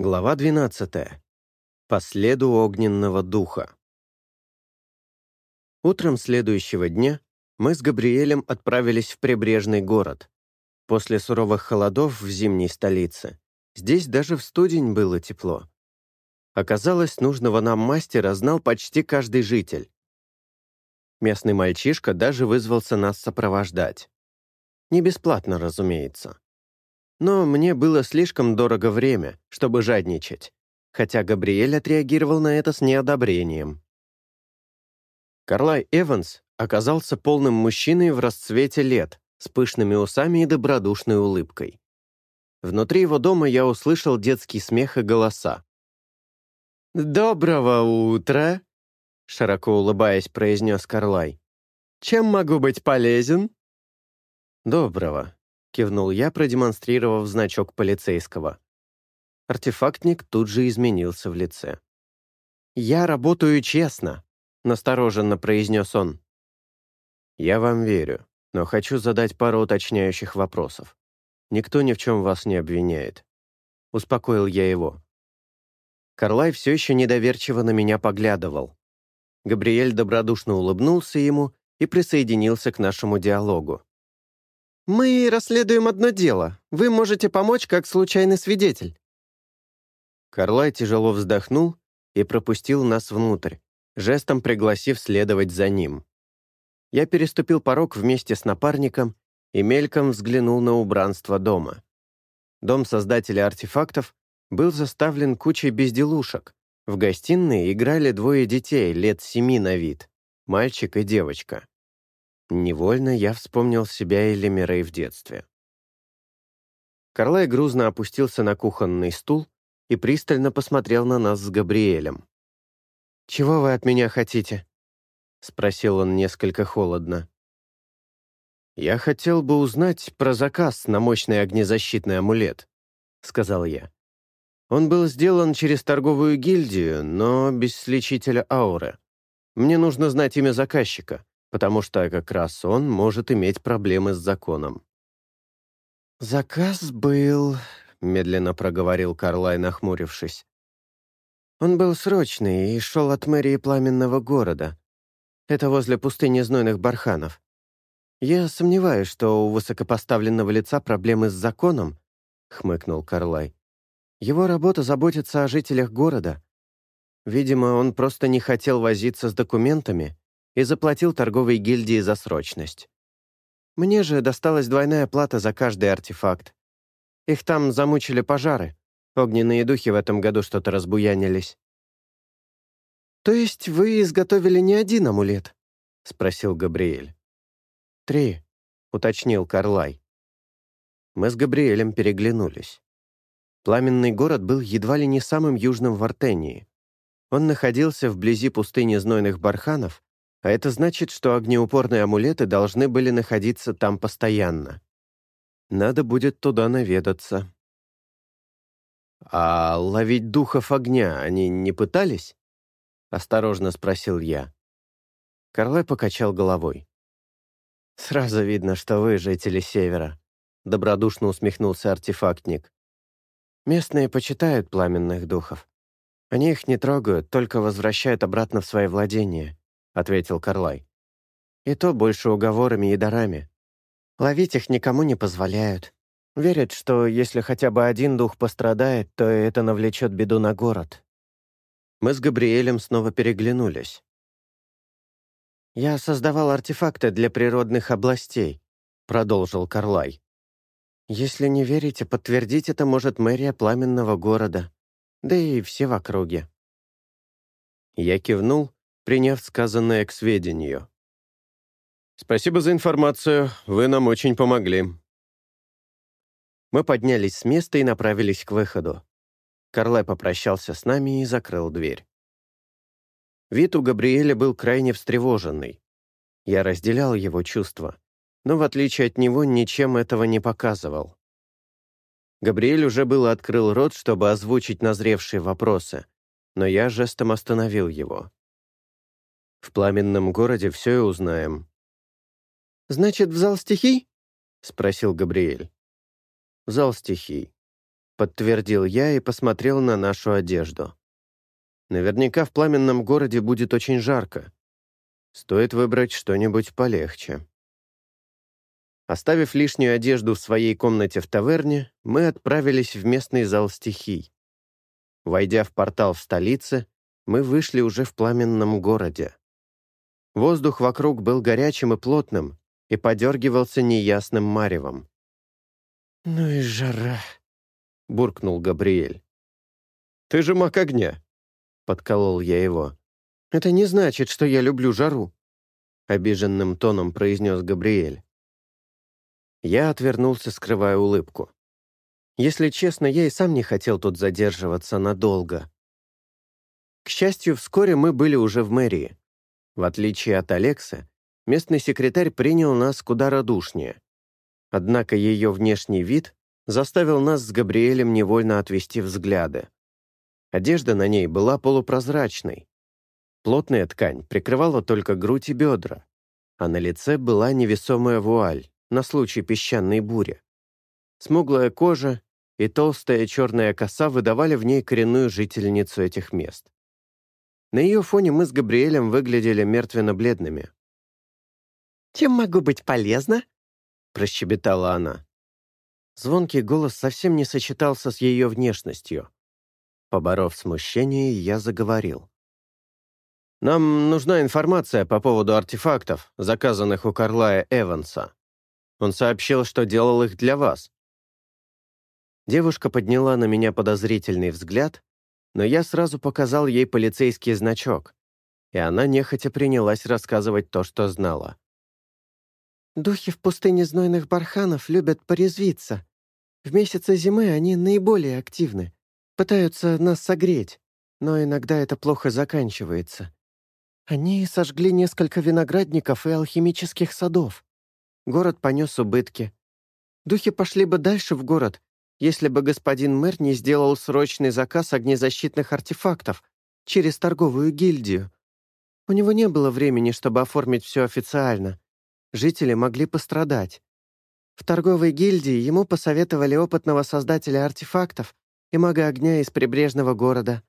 Глава 12. По следу огненного духа. Утром следующего дня мы с Габриэлем отправились в прибрежный город. После суровых холодов в зимней столице здесь даже в студень было тепло. Оказалось, нужного нам мастера знал почти каждый житель. Местный мальчишка даже вызвался нас сопровождать. Не бесплатно, разумеется. Но мне было слишком дорого время, чтобы жадничать, хотя Габриэль отреагировал на это с неодобрением. Карлай Эванс оказался полным мужчиной в расцвете лет, с пышными усами и добродушной улыбкой. Внутри его дома я услышал детский смех и голоса. «Доброго утра!» — широко улыбаясь, произнес Карлай. «Чем могу быть полезен?» «Доброго», — кивнул я, продемонстрировав значок полицейского. Артефактник тут же изменился в лице. «Я работаю честно», — настороженно произнес он. «Я вам верю, но хочу задать пару уточняющих вопросов. Никто ни в чем вас не обвиняет». Успокоил я его. Карлай все еще недоверчиво на меня поглядывал. Габриэль добродушно улыбнулся ему и присоединился к нашему диалогу. «Мы расследуем одно дело. Вы можете помочь как случайный свидетель». Карлай тяжело вздохнул и пропустил нас внутрь, жестом пригласив следовать за ним. Я переступил порог вместе с напарником и мельком взглянул на убранство дома. Дом создателя артефактов был заставлен кучей безделушек. В гостиной играли двое детей лет семи на вид, мальчик и девочка. Невольно я вспомнил себя и Лемирей в детстве. Карлай грузно опустился на кухонный стул и пристально посмотрел на нас с Габриэлем. «Чего вы от меня хотите?» — спросил он несколько холодно. «Я хотел бы узнать про заказ на мощный огнезащитный амулет», — сказал я. «Он был сделан через торговую гильдию, но без сличителя ауры. Мне нужно знать имя заказчика потому что как раз он может иметь проблемы с законом. «Заказ был...» — медленно проговорил Карлай, нахмурившись. «Он был срочный и шел от мэрии Пламенного города. Это возле пустыни знойных барханов. Я сомневаюсь, что у высокопоставленного лица проблемы с законом», — хмыкнул Карлай. «Его работа заботиться о жителях города. Видимо, он просто не хотел возиться с документами и заплатил торговой гильдии за срочность. Мне же досталась двойная плата за каждый артефакт. Их там замучили пожары. Огненные духи в этом году что-то разбуянились. «То есть вы изготовили не один амулет?» — спросил Габриэль. «Три», — уточнил Карлай. Мы с Габриэлем переглянулись. Пламенный город был едва ли не самым южным в Артении. Он находился вблизи пустыни знойных барханов а это значит, что огнеупорные амулеты должны были находиться там постоянно. Надо будет туда наведаться. «А ловить духов огня они не пытались?» — осторожно спросил я. Карлай покачал головой. «Сразу видно, что вы жители Севера», — добродушно усмехнулся артефактник. «Местные почитают пламенных духов. Они их не трогают, только возвращают обратно в свои владения ответил Карлай. «И то больше уговорами и дарами. Ловить их никому не позволяют. Верят, что если хотя бы один дух пострадает, то это навлечет беду на город». Мы с Габриэлем снова переглянулись. «Я создавал артефакты для природных областей», — продолжил Карлай. «Если не верите, подтвердить это может мэрия пламенного города, да и все в округе». Я кивнул, приняв сказанное к сведению. «Спасибо за информацию, вы нам очень помогли». Мы поднялись с места и направились к выходу. Карлай попрощался с нами и закрыл дверь. Вид у Габриэля был крайне встревоженный. Я разделял его чувства, но в отличие от него ничем этого не показывал. Габриэль уже было открыл рот, чтобы озвучить назревшие вопросы, но я жестом остановил его. В пламенном городе все и узнаем». «Значит, в зал стихий?» — спросил Габриэль. «В зал стихий. подтвердил я и посмотрел на нашу одежду. Наверняка в пламенном городе будет очень жарко. Стоит выбрать что-нибудь полегче. Оставив лишнюю одежду в своей комнате в таверне, мы отправились в местный зал стихий. Войдя в портал в столице, мы вышли уже в пламенном городе. Воздух вокруг был горячим и плотным и подергивался неясным маревом. «Ну и жара», — буркнул Габриэль. «Ты же маг огня», — подколол я его. «Это не значит, что я люблю жару», — обиженным тоном произнес Габриэль. Я отвернулся, скрывая улыбку. Если честно, я и сам не хотел тут задерживаться надолго. К счастью, вскоре мы были уже в мэрии. В отличие от Алекса, местный секретарь принял нас куда радушнее. Однако ее внешний вид заставил нас с Габриэлем невольно отвести взгляды. Одежда на ней была полупрозрачной. Плотная ткань прикрывала только грудь и бедра, а на лице была невесомая вуаль на случай песчаной бури. Смуглая кожа и толстая черная коса выдавали в ней коренную жительницу этих мест. На ее фоне мы с Габриэлем выглядели мертвенно-бледными. «Чем могу быть полезна?» — прощебетала она. Звонкий голос совсем не сочетался с ее внешностью. Поборов смущение, я заговорил. «Нам нужна информация по поводу артефактов, заказанных у Карлая Эванса. Он сообщил, что делал их для вас». Девушка подняла на меня подозрительный взгляд, но я сразу показал ей полицейский значок, и она нехотя принялась рассказывать то, что знала. «Духи в пустыне знойных барханов любят порезвиться. В месяцы зимы они наиболее активны, пытаются нас согреть, но иногда это плохо заканчивается. Они сожгли несколько виноградников и алхимических садов. Город понес убытки. Духи пошли бы дальше в город, если бы господин мэр не сделал срочный заказ огнезащитных артефактов через торговую гильдию. У него не было времени, чтобы оформить все официально. Жители могли пострадать. В торговой гильдии ему посоветовали опытного создателя артефактов и мага огня из прибрежного города.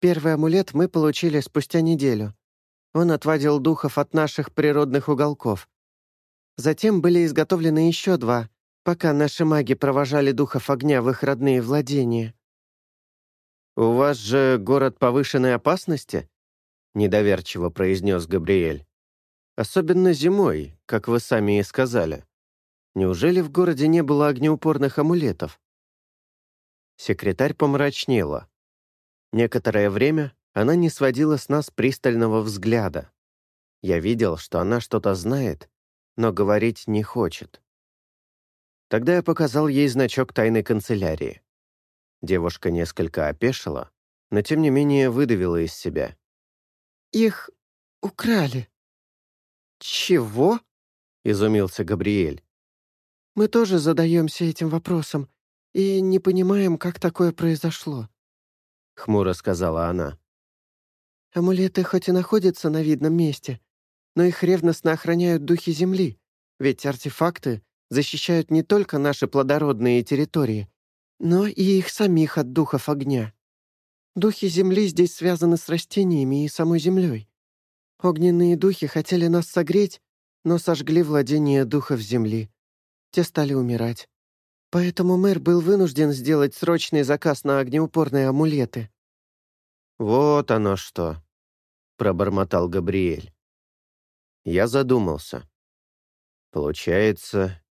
Первый амулет мы получили спустя неделю. Он отводил духов от наших природных уголков. Затем были изготовлены еще два, пока наши маги провожали духов огня в их родные владения. «У вас же город повышенной опасности?» — недоверчиво произнес Габриэль. «Особенно зимой, как вы сами и сказали. Неужели в городе не было огнеупорных амулетов?» Секретарь помрачнела. Некоторое время она не сводила с нас пристального взгляда. Я видел, что она что-то знает, но говорить не хочет. Тогда я показал ей значок тайной канцелярии. Девушка несколько опешила, но тем не менее выдавила из себя. «Их украли». «Чего?» — изумился Габриэль. «Мы тоже задаемся этим вопросом и не понимаем, как такое произошло», — хмуро сказала она. «Амулеты хоть и находятся на видном месте, но их ревностно охраняют духи Земли, ведь артефакты защищают не только наши плодородные территории, но и их самих от духов огня. Духи Земли здесь связаны с растениями и самой Землей. Огненные духи хотели нас согреть, но сожгли владение духов Земли. Те стали умирать. Поэтому мэр был вынужден сделать срочный заказ на огнеупорные амулеты. «Вот оно что», — пробормотал Габриэль. Я задумался. Получается,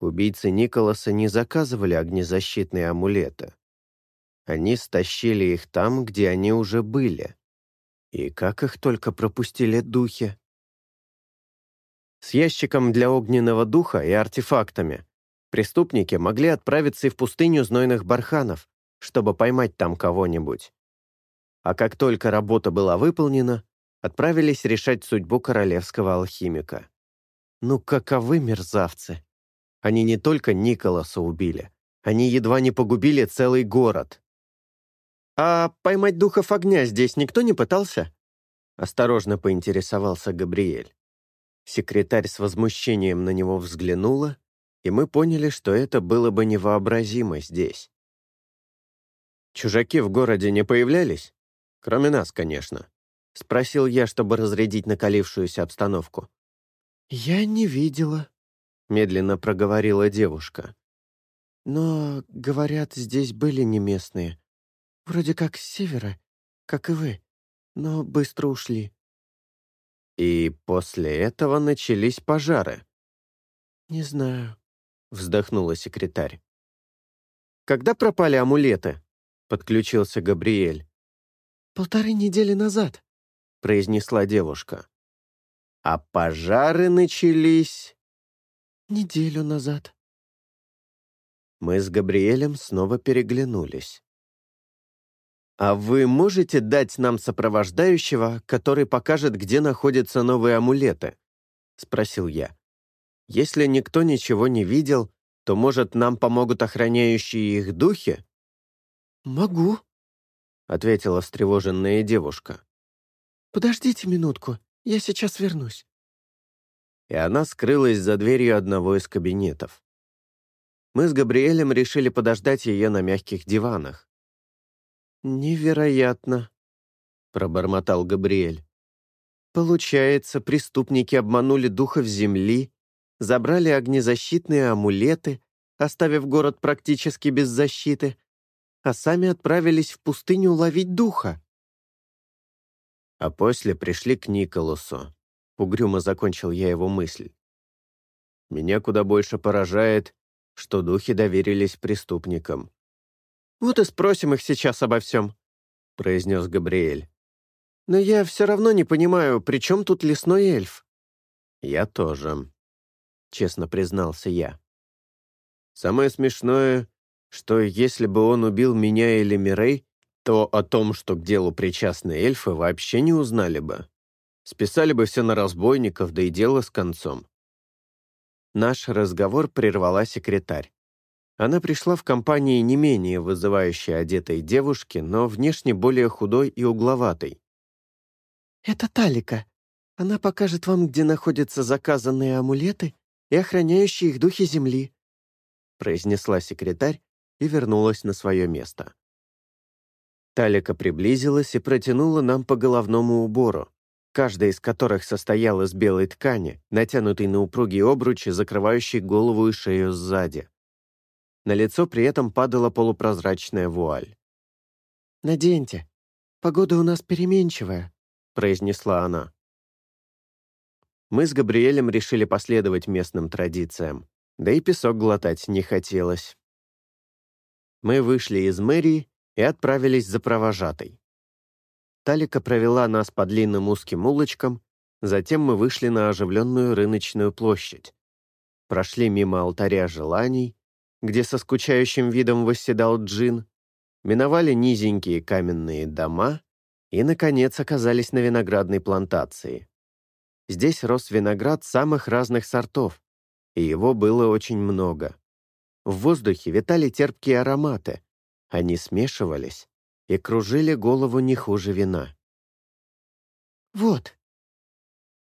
убийцы Николаса не заказывали огнезащитные амулеты. Они стащили их там, где они уже были. И как их только пропустили духи. С ящиком для огненного духа и артефактами преступники могли отправиться и в пустыню знойных барханов, чтобы поймать там кого-нибудь. А как только работа была выполнена, отправились решать судьбу королевского алхимика. Ну каковы мерзавцы! Они не только Николаса убили, они едва не погубили целый город. «А поймать духов огня здесь никто не пытался?» Осторожно поинтересовался Габриэль. Секретарь с возмущением на него взглянула, и мы поняли, что это было бы невообразимо здесь. «Чужаки в городе не появлялись? Кроме нас, конечно», — спросил я, чтобы разрядить накалившуюся обстановку. «Я не видела», — медленно проговорила девушка. «Но, говорят, здесь были не местные. Вроде как с севера, как и вы, но быстро ушли». «И после этого начались пожары?» «Не знаю», — вздохнула секретарь. «Когда пропали амулеты?» — подключился Габриэль. «Полторы недели назад», — произнесла девушка. «А пожары начались...» «Неделю назад». Мы с Габриэлем снова переглянулись. «А вы можете дать нам сопровождающего, который покажет, где находятся новые амулеты?» — спросил я. «Если никто ничего не видел, то, может, нам помогут охраняющие их духи?» «Могу», — ответила встревоженная девушка. «Подождите минутку, я сейчас вернусь». И она скрылась за дверью одного из кабинетов. Мы с Габриэлем решили подождать ее на мягких диванах. «Невероятно», — пробормотал Габриэль. «Получается, преступники обманули духов земли, забрали огнезащитные амулеты, оставив город практически без защиты, а сами отправились в пустыню ловить духа». А после пришли к Николасу. Угрюмо закончил я его мысль. Меня куда больше поражает, что духи доверились преступникам. «Вот и спросим их сейчас обо всем», — произнес Габриэль. «Но я все равно не понимаю, при чем тут лесной эльф?» «Я тоже», — честно признался я. «Самое смешное, что если бы он убил меня или Мирей, то о том, что к делу причастны эльфы, вообще не узнали бы. Списали бы все на разбойников, да и дело с концом». Наш разговор прервала секретарь. Она пришла в компании не менее вызывающей одетой девушки, но внешне более худой и угловатой. «Это Талика. Она покажет вам, где находятся заказанные амулеты и охраняющие их духи Земли», произнесла секретарь и вернулась на свое место. Талика приблизилась и протянула нам по головному убору, каждая из которых состояла из белой ткани, натянутой на упругие обручи, закрывающей голову и шею сзади. На лицо при этом падала полупрозрачная вуаль. «Наденьте. Погода у нас переменчивая», — произнесла она. Мы с Габриэлем решили последовать местным традициям, да и песок глотать не хотелось. Мы вышли из мэрии и отправились за провожатой. Талика провела нас по длинным узким улочкам, затем мы вышли на оживленную рыночную площадь. Прошли мимо алтаря желаний, где со скучающим видом восседал Джин, миновали низенькие каменные дома и, наконец, оказались на виноградной плантации. Здесь рос виноград самых разных сортов, и его было очень много. В воздухе витали терпкие ароматы, они смешивались и кружили голову не хуже вина. «Вот».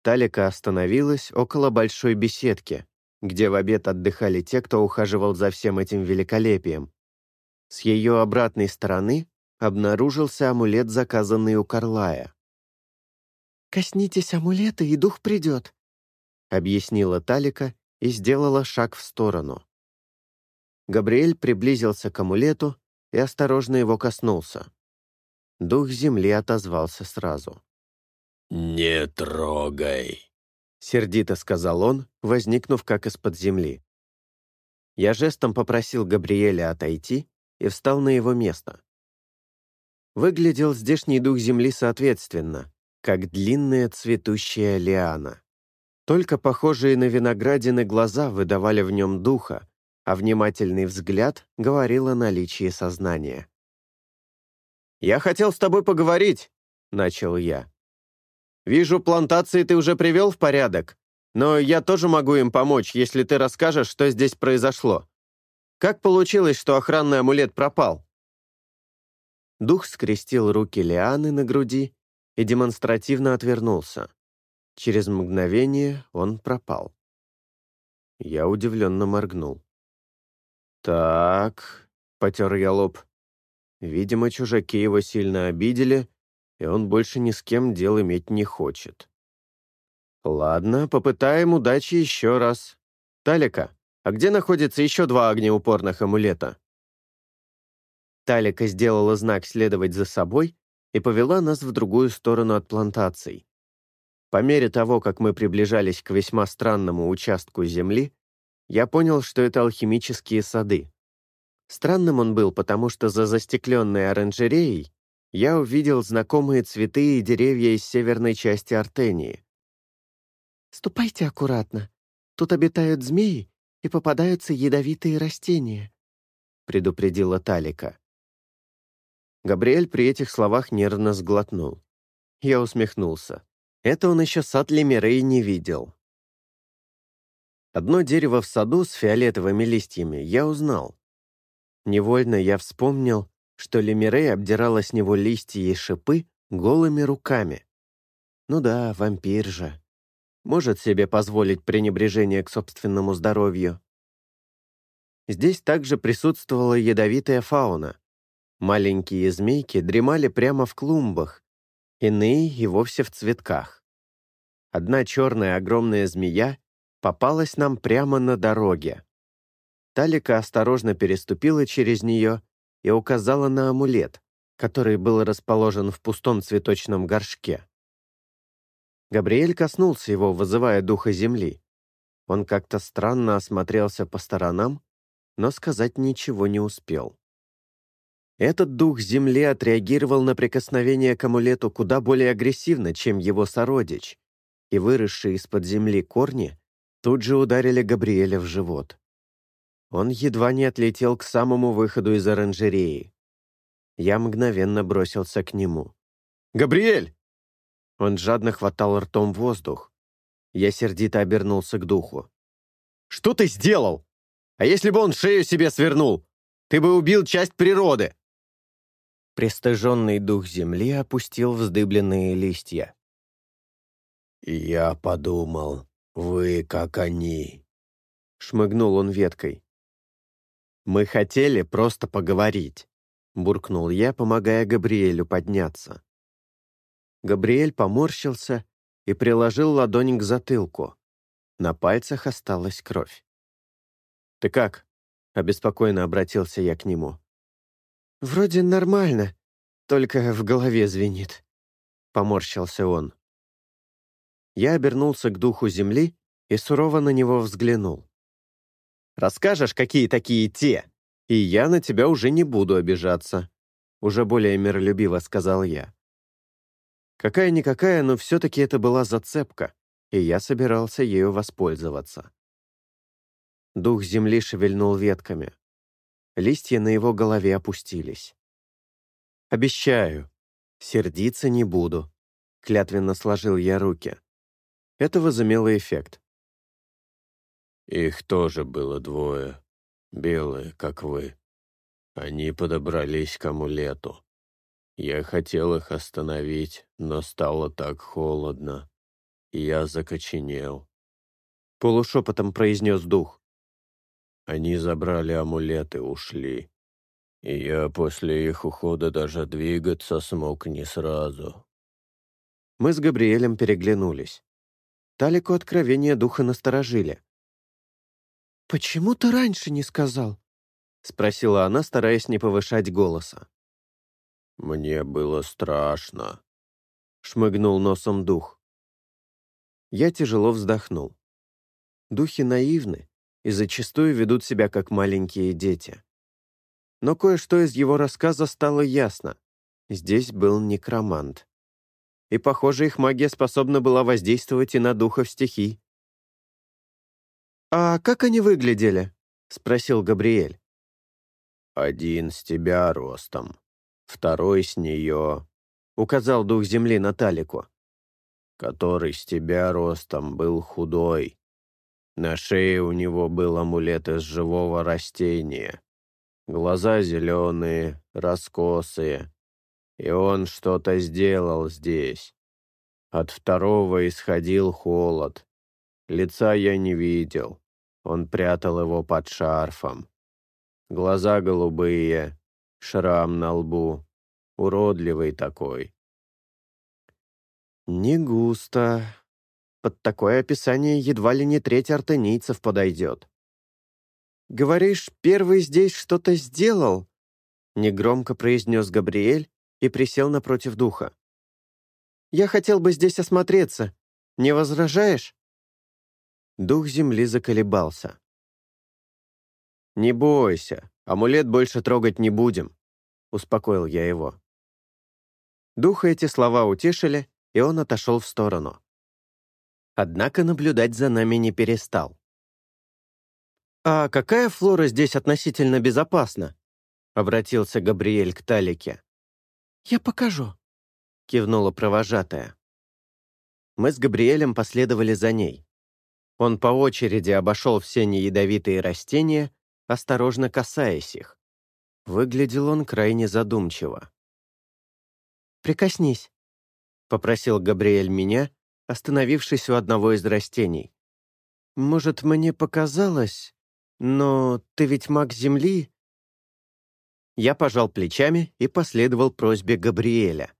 Талика остановилась около большой беседки, где в обед отдыхали те, кто ухаживал за всем этим великолепием. С ее обратной стороны обнаружился амулет, заказанный у Карлая. «Коснитесь амулета, и дух придет», — объяснила Талика и сделала шаг в сторону. Габриэль приблизился к амулету и осторожно его коснулся. Дух земли отозвался сразу. «Не трогай», — сердито сказал он, возникнув как из-под земли. Я жестом попросил Габриэля отойти и встал на его место. Выглядел здешний дух земли соответственно, как длинная цветущая лиана. Только похожие на виноградины глаза выдавали в нем духа, а внимательный взгляд говорил о наличии сознания. «Я хотел с тобой поговорить», — начал я. Вижу, плантации ты уже привел в порядок, но я тоже могу им помочь, если ты расскажешь, что здесь произошло. Как получилось, что охранный амулет пропал?» Дух скрестил руки Лианы на груди и демонстративно отвернулся. Через мгновение он пропал. Я удивленно моргнул. «Так», — потер я лоб, Видимо, чужаки его сильно обидели, и он больше ни с кем дел иметь не хочет. Ладно, попытаем удачи еще раз. Талика, а где находится еще два огнеупорных амулета? Талика сделала знак следовать за собой и повела нас в другую сторону от плантаций. По мере того, как мы приближались к весьма странному участку земли, я понял, что это алхимические сады. Странным он был, потому что за застекленной оранжереей я увидел знакомые цветы и деревья из северной части Артении. «Ступайте аккуратно. Тут обитают змеи и попадаются ядовитые растения», — предупредила Талика. Габриэль при этих словах нервно сглотнул. Я усмехнулся. Это он еще сад Лемирей не видел. Одно дерево в саду с фиолетовыми листьями я узнал. Невольно я вспомнил, что Лемирей обдирала с него листья и шипы голыми руками. Ну да, вампир же. Может себе позволить пренебрежение к собственному здоровью. Здесь также присутствовала ядовитая фауна. Маленькие змейки дремали прямо в клумбах, иные и вовсе в цветках. Одна черная огромная змея попалась нам прямо на дороге. Талика осторожно переступила через нее и указала на амулет, который был расположен в пустом цветочном горшке. Габриэль коснулся его, вызывая духа земли. Он как-то странно осмотрелся по сторонам, но сказать ничего не успел. Этот дух Земли отреагировал на прикосновение к амулету куда более агрессивно, чем его сородич, и выросшие из-под земли корни тут же ударили Габриэля в живот. Он едва не отлетел к самому выходу из оранжереи. Я мгновенно бросился к нему. «Габриэль!» Он жадно хватал ртом воздух. Я сердито обернулся к духу. «Что ты сделал? А если бы он шею себе свернул? Ты бы убил часть природы!» Престыженный дух земли опустил вздыбленные листья. «Я подумал, вы как они», — шмыгнул он веткой. «Мы хотели просто поговорить», — буркнул я, помогая Габриэлю подняться. Габриэль поморщился и приложил ладонь к затылку. На пальцах осталась кровь. «Ты как?» — обеспокоенно обратился я к нему. «Вроде нормально, только в голове звенит», — поморщился он. Я обернулся к духу земли и сурово на него взглянул. «Расскажешь, какие такие те, и я на тебя уже не буду обижаться», — уже более миролюбиво сказал я. Какая-никакая, но все-таки это была зацепка, и я собирался ею воспользоваться. Дух земли шевельнул ветками. Листья на его голове опустились. «Обещаю, сердиться не буду», — клятвенно сложил я руки. Это возымело эффект. «Их тоже было двое, белые, как вы. Они подобрались к амулету. Я хотел их остановить, но стало так холодно. Я закоченел». Полушепотом произнес дух. Они забрали амулет и ушли. И я после их ухода даже двигаться смог не сразу. Мы с Габриэлем переглянулись. Талику откровения духа насторожили. «Почему ты раньше не сказал?» — спросила она, стараясь не повышать голоса. «Мне было страшно», — шмыгнул носом дух. Я тяжело вздохнул. Духи наивны и зачастую ведут себя как маленькие дети. Но кое-что из его рассказа стало ясно. Здесь был некромант. И, похоже, их магия способна была воздействовать и на духов стихий. «А как они выглядели?» — спросил Габриэль. «Один с тебя ростом, второй с нее», — указал дух земли на Талику. «Который с тебя ростом был худой, на шее у него был амулет из живого растения. Глаза зеленые, раскосые. И он что-то сделал здесь. От второго исходил холод. Лица я не видел. Он прятал его под шарфом. Глаза голубые, Шрам на лбу. Уродливый такой. «Не густо. Под такое описание едва ли не треть артенийцев подойдет». «Говоришь, первый здесь что-то сделал?» Негромко произнес Габриэль и присел напротив духа. «Я хотел бы здесь осмотреться. Не возражаешь?» Дух земли заколебался. «Не бойся, амулет больше трогать не будем», — успокоил я его. Духа эти слова утешили, и он отошел в сторону. Однако наблюдать за нами не перестал. «А какая флора здесь относительно безопасна?» — обратился Габриэль к Талике. «Я покажу», — кивнула провожатая. Мы с Габриэлем последовали за ней. Он по очереди обошел все неядовитые растения, осторожно касаясь их. Выглядел он крайне задумчиво. «Прикоснись», — попросил Габриэль меня, остановившись у одного из растений. «Может, мне показалось, но ты ведь маг Земли?» Я пожал плечами и последовал просьбе Габриэля.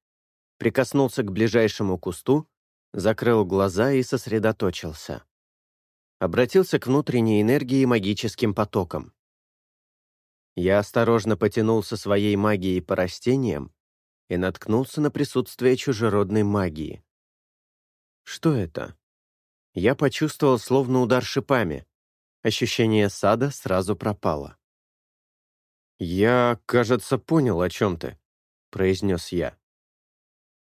Прикоснулся к ближайшему кусту, закрыл глаза и сосредоточился. Обратился к внутренней энергии магическим потоком. Я осторожно потянулся своей магией по растениям, и наткнулся на присутствие чужеродной магии. Что это? Я почувствовал словно удар шипами. Ощущение сада сразу пропало. «Я, кажется, понял, о чем ты», — произнес я.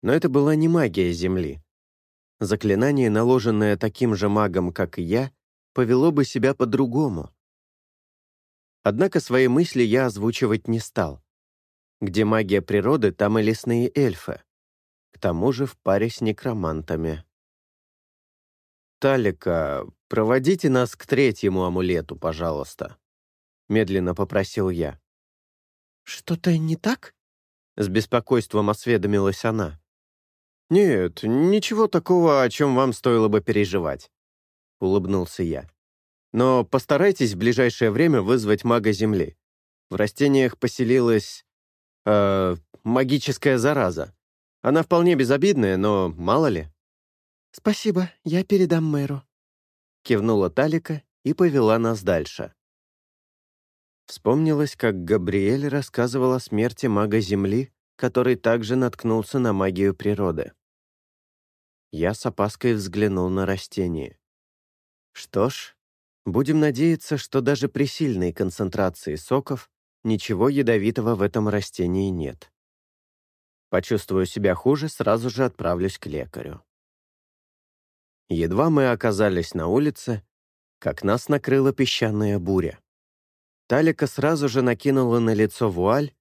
Но это была не магия Земли. Заклинание, наложенное таким же магом, как и я, повело бы себя по-другому. Однако свои мысли я озвучивать не стал. Где магия природы, там и лесные эльфы. К тому же в паре с некромантами. «Талика, проводите нас к третьему амулету, пожалуйста», — медленно попросил я. «Что-то не так?» — с беспокойством осведомилась она. «Нет, ничего такого, о чем вам стоило бы переживать», — улыбнулся я. «Но постарайтесь в ближайшее время вызвать мага Земли. В растениях поселилась э, магическая зараза. Она вполне безобидная, но мало ли». «Спасибо, я передам мэру», — кивнула Талика и повела нас дальше. Вспомнилось, как Габриэль рассказывал о смерти мага Земли, который также наткнулся на магию природы. Я с опаской взглянул на растение. Что ж, будем надеяться, что даже при сильной концентрации соков Ничего ядовитого в этом растении нет. Почувствую себя хуже, сразу же отправлюсь к лекарю. Едва мы оказались на улице, как нас накрыла песчаная буря. Талика сразу же накинула на лицо вуаль,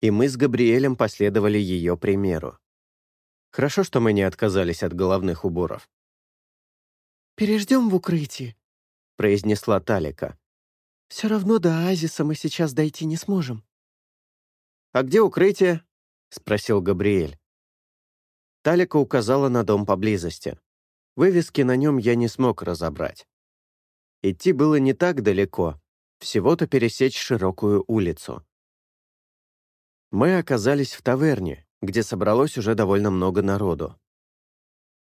и мы с Габриэлем последовали ее примеру. Хорошо, что мы не отказались от головных уборов. «Переждем в укрытии», — произнесла Талика. Все равно до оазиса мы сейчас дойти не сможем». «А где укрытие?» — спросил Габриэль. Талика указала на дом поблизости. Вывески на нем я не смог разобрать. Идти было не так далеко, всего-то пересечь широкую улицу. Мы оказались в таверне, где собралось уже довольно много народу.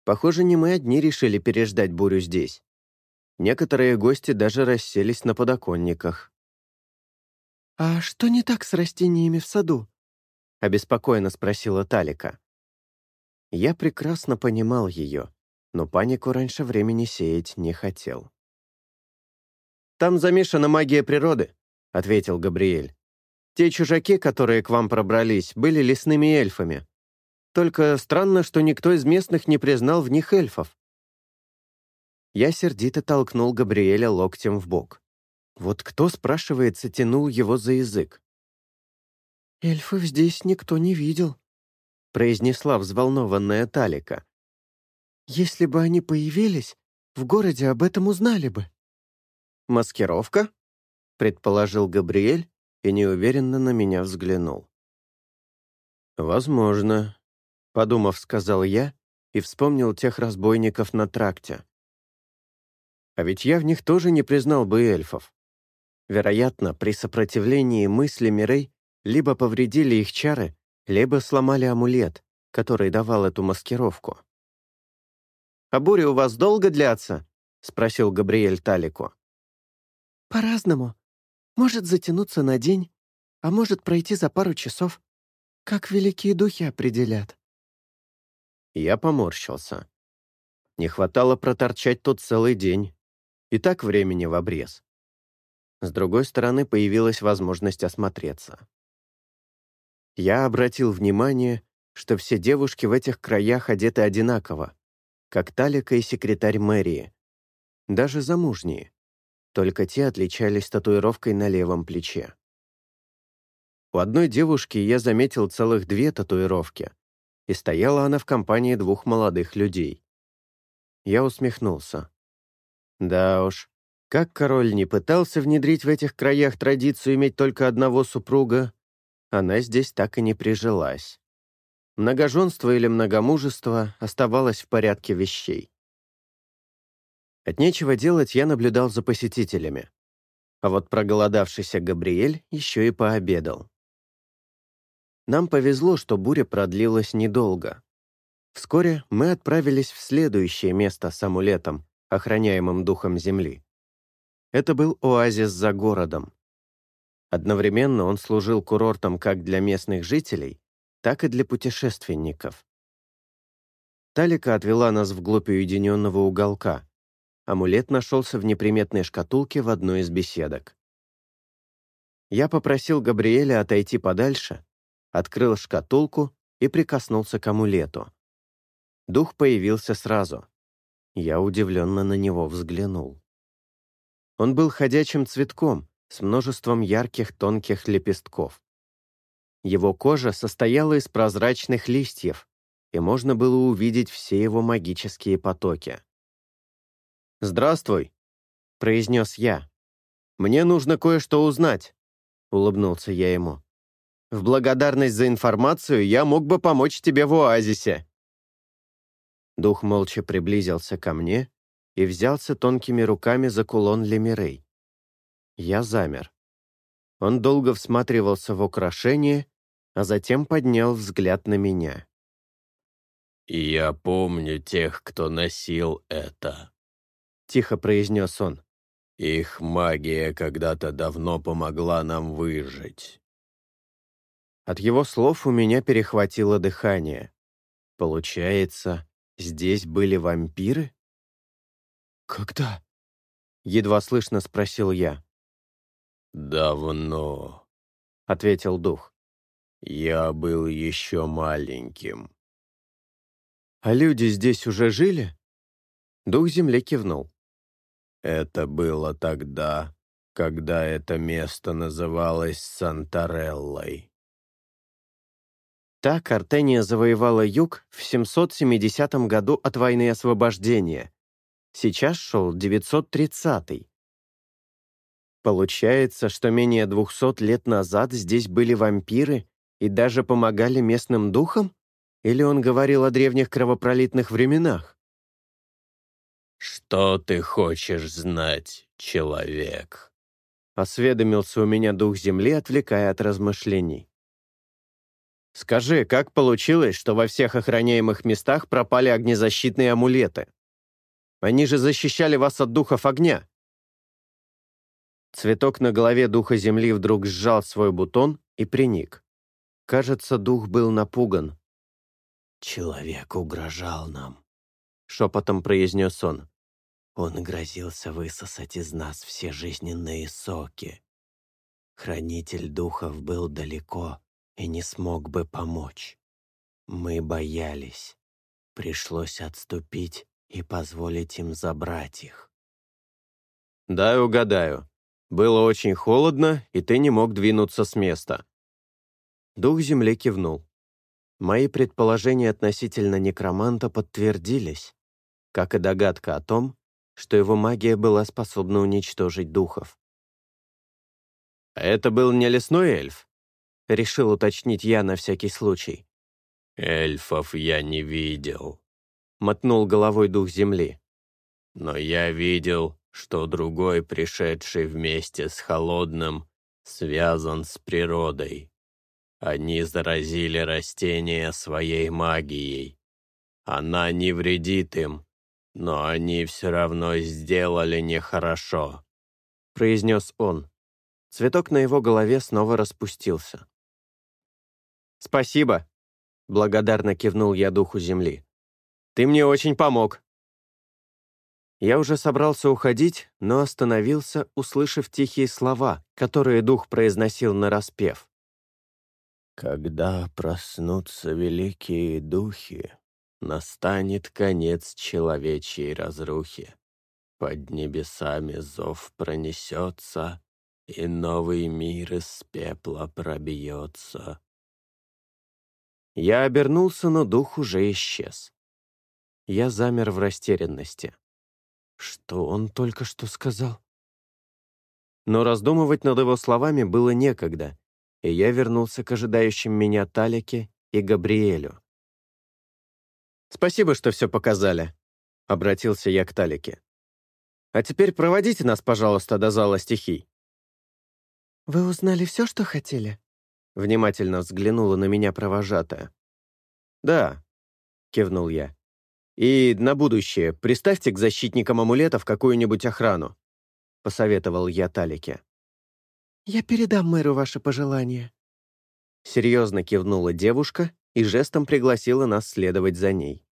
Похоже, не мы одни решили переждать бурю здесь. Некоторые гости даже расселись на подоконниках. «А что не так с растениями в саду?» — обеспокоенно спросила Талика. Я прекрасно понимал ее, но панику раньше времени сеять не хотел. «Там замешана магия природы», — ответил Габриэль. «Те чужаки, которые к вам пробрались, были лесными эльфами. Только странно, что никто из местных не признал в них эльфов. Я сердито толкнул Габриэля локтем в бок. Вот кто, спрашивается, тянул его за язык? «Эльфов здесь никто не видел», — произнесла взволнованная Талика. «Если бы они появились, в городе об этом узнали бы». «Маскировка?» — предположил Габриэль и неуверенно на меня взглянул. «Возможно», — подумав, сказал я и вспомнил тех разбойников на тракте. А ведь я в них тоже не признал бы эльфов. Вероятно, при сопротивлении мысли Мирей либо повредили их чары, либо сломали амулет, который давал эту маскировку. «А бури у вас долго длятся?» — спросил Габриэль Талику. «По-разному. Может затянуться на день, а может пройти за пару часов. Как великие духи определят». Я поморщился. Не хватало проторчать тут целый день. И так времени в обрез. С другой стороны, появилась возможность осмотреться. Я обратил внимание, что все девушки в этих краях одеты одинаково, как Талика и секретарь мэрии. Даже замужние. Только те отличались татуировкой на левом плече. У одной девушки я заметил целых две татуировки, и стояла она в компании двух молодых людей. Я усмехнулся. Да уж, как король не пытался внедрить в этих краях традицию иметь только одного супруга, она здесь так и не прижилась. Многоженство или многомужество оставалось в порядке вещей. От нечего делать я наблюдал за посетителями. А вот проголодавшийся Габриэль еще и пообедал. Нам повезло, что буря продлилась недолго. Вскоре мы отправились в следующее место с амулетом, охраняемым духом земли. Это был оазис за городом. Одновременно он служил курортом как для местных жителей, так и для путешественников. Талика отвела нас вглубь уединенного уголка. Амулет нашелся в неприметной шкатулке в одной из беседок. Я попросил Габриэля отойти подальше, открыл шкатулку и прикоснулся к амулету. Дух появился сразу. Я удивленно на него взглянул. Он был ходячим цветком с множеством ярких тонких лепестков. Его кожа состояла из прозрачных листьев, и можно было увидеть все его магические потоки. «Здравствуй», — произнес я. «Мне нужно кое-что узнать», — улыбнулся я ему. «В благодарность за информацию я мог бы помочь тебе в оазисе». Дух молча приблизился ко мне и взялся тонкими руками за кулон Лемирей. Я замер. Он долго всматривался в украшение, а затем поднял взгляд на меня. «Я помню тех, кто носил это», — тихо произнес он. «Их магия когда-то давно помогла нам выжить». От его слов у меня перехватило дыхание. Получается, здесь были вампиры? «Когда?» — едва слышно спросил я. «Давно», — ответил дух. «Я был еще маленьким». «А люди здесь уже жили?» Дух земли кивнул. «Это было тогда, когда это место называлось Сантареллой». Так Артения завоевала юг в 770 году от войны освобождения. Сейчас шел 930-й. Получается, что менее 200 лет назад здесь были вампиры и даже помогали местным духам? Или он говорил о древних кровопролитных временах? «Что ты хочешь знать, человек?» Осведомился у меня дух земли, отвлекая от размышлений. «Скажи, как получилось, что во всех охраняемых местах пропали огнезащитные амулеты? Они же защищали вас от духов огня!» Цветок на голове духа земли вдруг сжал свой бутон и приник. Кажется, дух был напуган. «Человек угрожал нам», — шепотом произнес он. «Он грозился высосать из нас все жизненные соки. Хранитель духов был далеко и не смог бы помочь. Мы боялись. Пришлось отступить и позволить им забрать их». «Дай угадаю. Было очень холодно, и ты не мог двинуться с места». Дух земли кивнул. Мои предположения относительно некроманта подтвердились, как и догадка о том, что его магия была способна уничтожить духов. «А «Это был не лесной эльф?» — решил уточнить я на всякий случай. «Эльфов я не видел», — мотнул головой дух земли. «Но я видел, что другой, пришедший вместе с холодным, связан с природой. Они заразили растения своей магией. Она не вредит им, но они все равно сделали нехорошо», — произнес он. Цветок на его голове снова распустился. «Спасибо», — благодарно кивнул я духу земли. «Ты мне очень помог». Я уже собрался уходить, но остановился, услышав тихие слова, которые дух произносил нараспев. «Когда проснутся великие духи, настанет конец человечьей разрухи. Под небесами зов пронесется, и новый мир из пепла пробьется». Я обернулся, но дух уже исчез. Я замер в растерянности. Что он только что сказал? Но раздумывать над его словами было некогда, и я вернулся к ожидающим меня Талике и Габриэлю. «Спасибо, что все показали», — обратился я к Талике. «А теперь проводите нас, пожалуйста, до зала стихий». «Вы узнали все, что хотели?» Внимательно взглянула на меня провожатая. «Да», — кивнул я. «И на будущее приставьте к защитникам амулетов какую-нибудь охрану», — посоветовал я Талике. «Я передам мэру ваше пожелание». Серьезно кивнула девушка и жестом пригласила нас следовать за ней.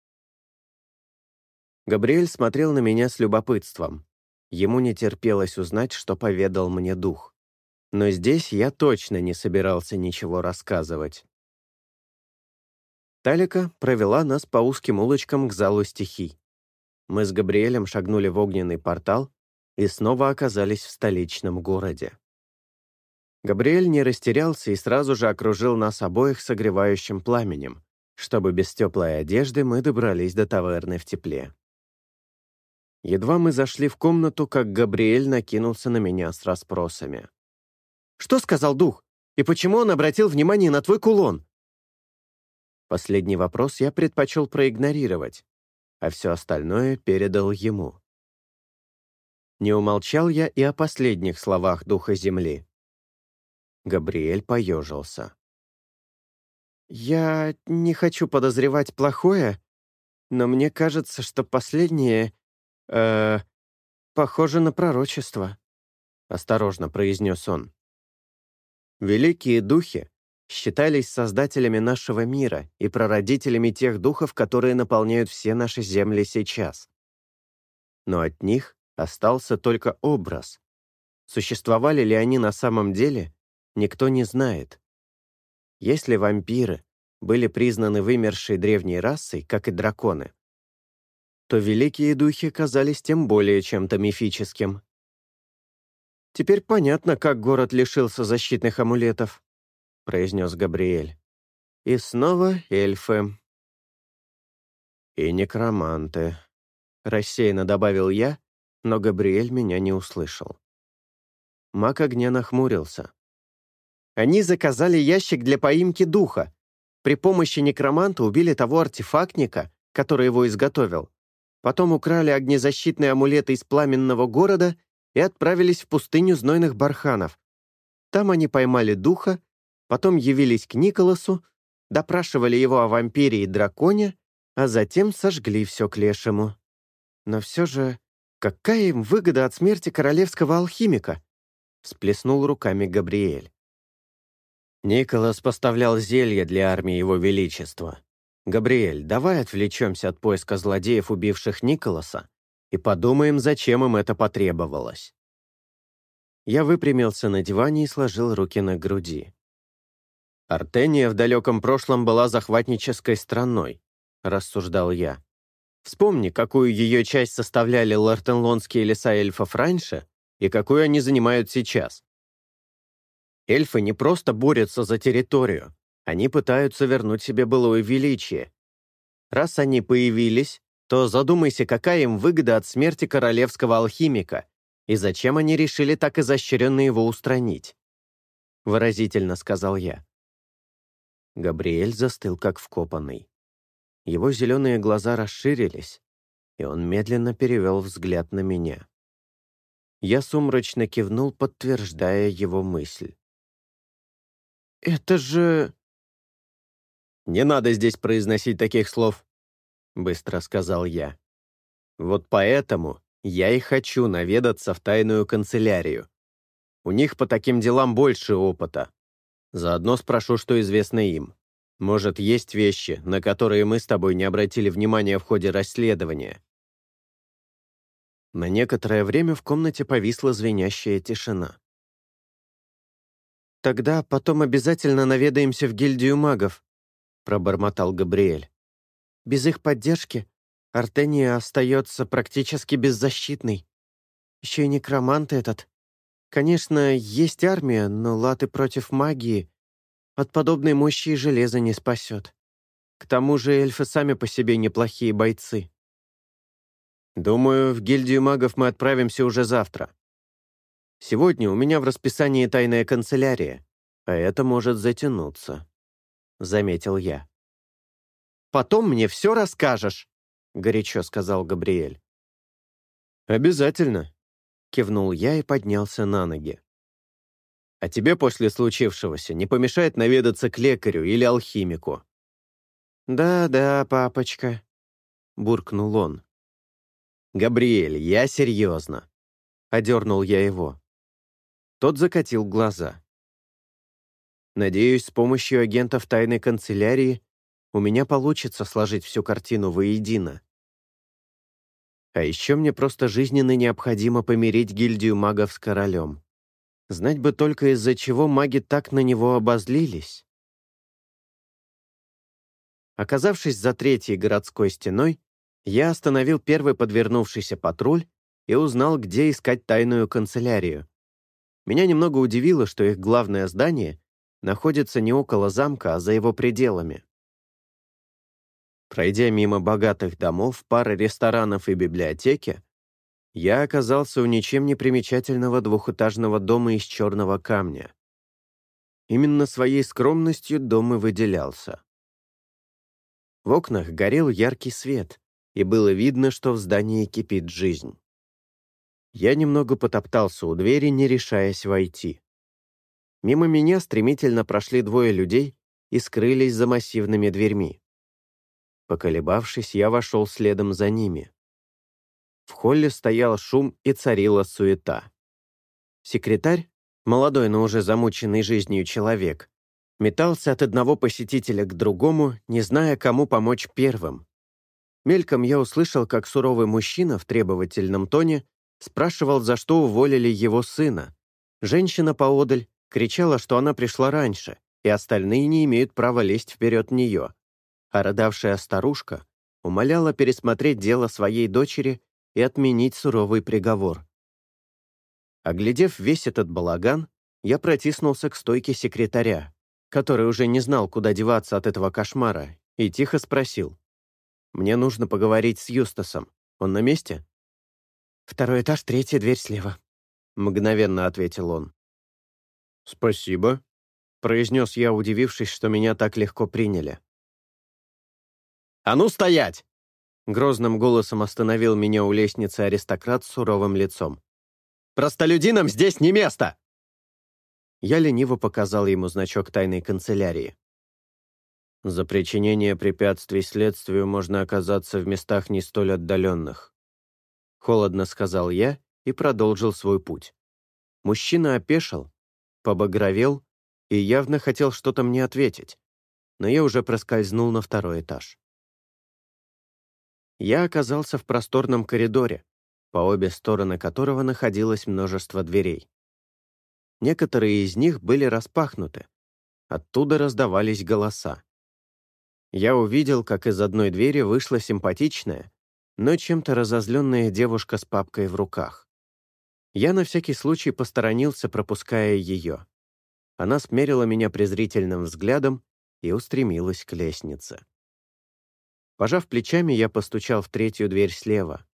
Габриэль смотрел на меня с любопытством. Ему не терпелось узнать, что поведал мне дух. Но здесь я точно не собирался ничего рассказывать. Талика провела нас по узким улочкам к залу стихий. Мы с Габриэлем шагнули в огненный портал и снова оказались в столичном городе. Габриэль не растерялся и сразу же окружил нас обоих согревающим пламенем, чтобы без теплой одежды мы добрались до таверны в тепле. Едва мы зашли в комнату, как Габриэль накинулся на меня с расспросами. «Что сказал дух? И почему он обратил внимание на твой кулон?» Последний вопрос я предпочел проигнорировать, а все остальное передал ему. Не умолчал я и о последних словах Духа Земли. Габриэль поежился. «Я не хочу подозревать плохое, но мне кажется, что последнее... э похоже на пророчество», — осторожно произнес он. «Великие духи считались создателями нашего мира и прародителями тех духов, которые наполняют все наши земли сейчас. Но от них остался только образ. Существовали ли они на самом деле, никто не знает. Если вампиры были признаны вымершей древней расой, как и драконы, то великие духи казались тем более чем-то мифическим. Теперь понятно, как город лишился защитных амулетов произнес Габриэль. И снова эльфы. И некроманты. Рассеянно добавил я, но Габриэль меня не услышал. Маг огня нахмурился. Они заказали ящик для поимки духа. При помощи некроманта убили того артефактника, который его изготовил. Потом украли огнезащитные амулеты из пламенного города и отправились в пустыню знойных барханов. Там они поймали духа потом явились к Николасу, допрашивали его о вампире и драконе, а затем сожгли все к лешему. Но все же, какая им выгода от смерти королевского алхимика? Всплеснул руками Габриэль. Николас поставлял зелье для армии его величества. «Габриэль, давай отвлечемся от поиска злодеев, убивших Николаса, и подумаем, зачем им это потребовалось». Я выпрямился на диване и сложил руки на груди. Артения в далеком прошлом была захватнической страной, рассуждал я. Вспомни, какую ее часть составляли лартенлонские леса эльфов раньше и какую они занимают сейчас. Эльфы не просто борются за территорию, они пытаются вернуть себе былое величие. Раз они появились, то задумайся, какая им выгода от смерти королевского алхимика и зачем они решили так изощренно его устранить. Выразительно сказал я. Габриэль застыл как вкопанный. Его зеленые глаза расширились, и он медленно перевел взгляд на меня. Я сумрачно кивнул, подтверждая его мысль. «Это же...» «Не надо здесь произносить таких слов», — быстро сказал я. «Вот поэтому я и хочу наведаться в тайную канцелярию. У них по таким делам больше опыта. Заодно спрошу, что известно им. Может, есть вещи, на которые мы с тобой не обратили внимания в ходе расследования». На некоторое время в комнате повисла звенящая тишина. «Тогда потом обязательно наведаемся в гильдию магов», — пробормотал Габриэль. «Без их поддержки Артения остается практически беззащитной. Еще и некромант этот. Конечно, есть армия, но латы против магии от подобной мощи и железа не спасет. К тому же эльфы сами по себе неплохие бойцы. Думаю, в гильдию магов мы отправимся уже завтра. Сегодня у меня в расписании тайная канцелярия, а это может затянуться», — заметил я. «Потом мне все расскажешь», — горячо сказал Габриэль. «Обязательно», — кивнул я и поднялся на ноги. «А тебе после случившегося не помешает наведаться к лекарю или алхимику?» «Да-да, папочка», — буркнул он. «Габриэль, я серьезно», — одернул я его. Тот закатил глаза. «Надеюсь, с помощью агентов тайной канцелярии у меня получится сложить всю картину воедино. А еще мне просто жизненно необходимо помирить гильдию магов с королем. Знать бы только, из-за чего маги так на него обозлились». Оказавшись за третьей городской стеной, я остановил первый подвернувшийся патруль и узнал, где искать тайную канцелярию. Меня немного удивило, что их главное здание находится не около замка, а за его пределами. Пройдя мимо богатых домов, пары ресторанов и библиотеки, я оказался у ничем не примечательного двухэтажного дома из черного камня. Именно своей скромностью дом и выделялся. В окнах горел яркий свет, и было видно, что в здании кипит жизнь. Я немного потоптался у двери, не решаясь войти. Мимо меня стремительно прошли двое людей и скрылись за массивными дверьми. Поколебавшись, я вошел следом за ними. В холле стоял шум и царила суета. Секретарь, молодой, но уже замученный жизнью человек, метался от одного посетителя к другому, не зная, кому помочь первым. Мельком я услышал, как суровый мужчина в требовательном тоне спрашивал, за что уволили его сына. Женщина поодаль кричала, что она пришла раньше, и остальные не имеют права лезть вперед нее. А родавшая старушка умоляла пересмотреть дело своей дочери и отменить суровый приговор. Оглядев весь этот балаган, я протиснулся к стойке секретаря, который уже не знал, куда деваться от этого кошмара, и тихо спросил. Мне нужно поговорить с Юстасом. Он на месте?» «Второй этаж, третья дверь слева», — мгновенно ответил он. «Спасибо», — произнес я, удивившись, что меня так легко приняли. «А ну стоять!» Грозным голосом остановил меня у лестницы аристократ с суровым лицом. «Простолюдинам здесь не место!» Я лениво показал ему значок тайной канцелярии. За причинение препятствий следствию можно оказаться в местах не столь отдаленных. Холодно сказал я и продолжил свой путь. Мужчина опешил, побагровел и явно хотел что-то мне ответить, но я уже проскользнул на второй этаж. Я оказался в просторном коридоре, по обе стороны которого находилось множество дверей. Некоторые из них были распахнуты. Оттуда раздавались голоса я увидел, как из одной двери вышла симпатичная, но чем-то разозленная девушка с папкой в руках. Я на всякий случай посторонился, пропуская ее. Она смерила меня презрительным взглядом и устремилась к лестнице. Пожав плечами, я постучал в третью дверь слева.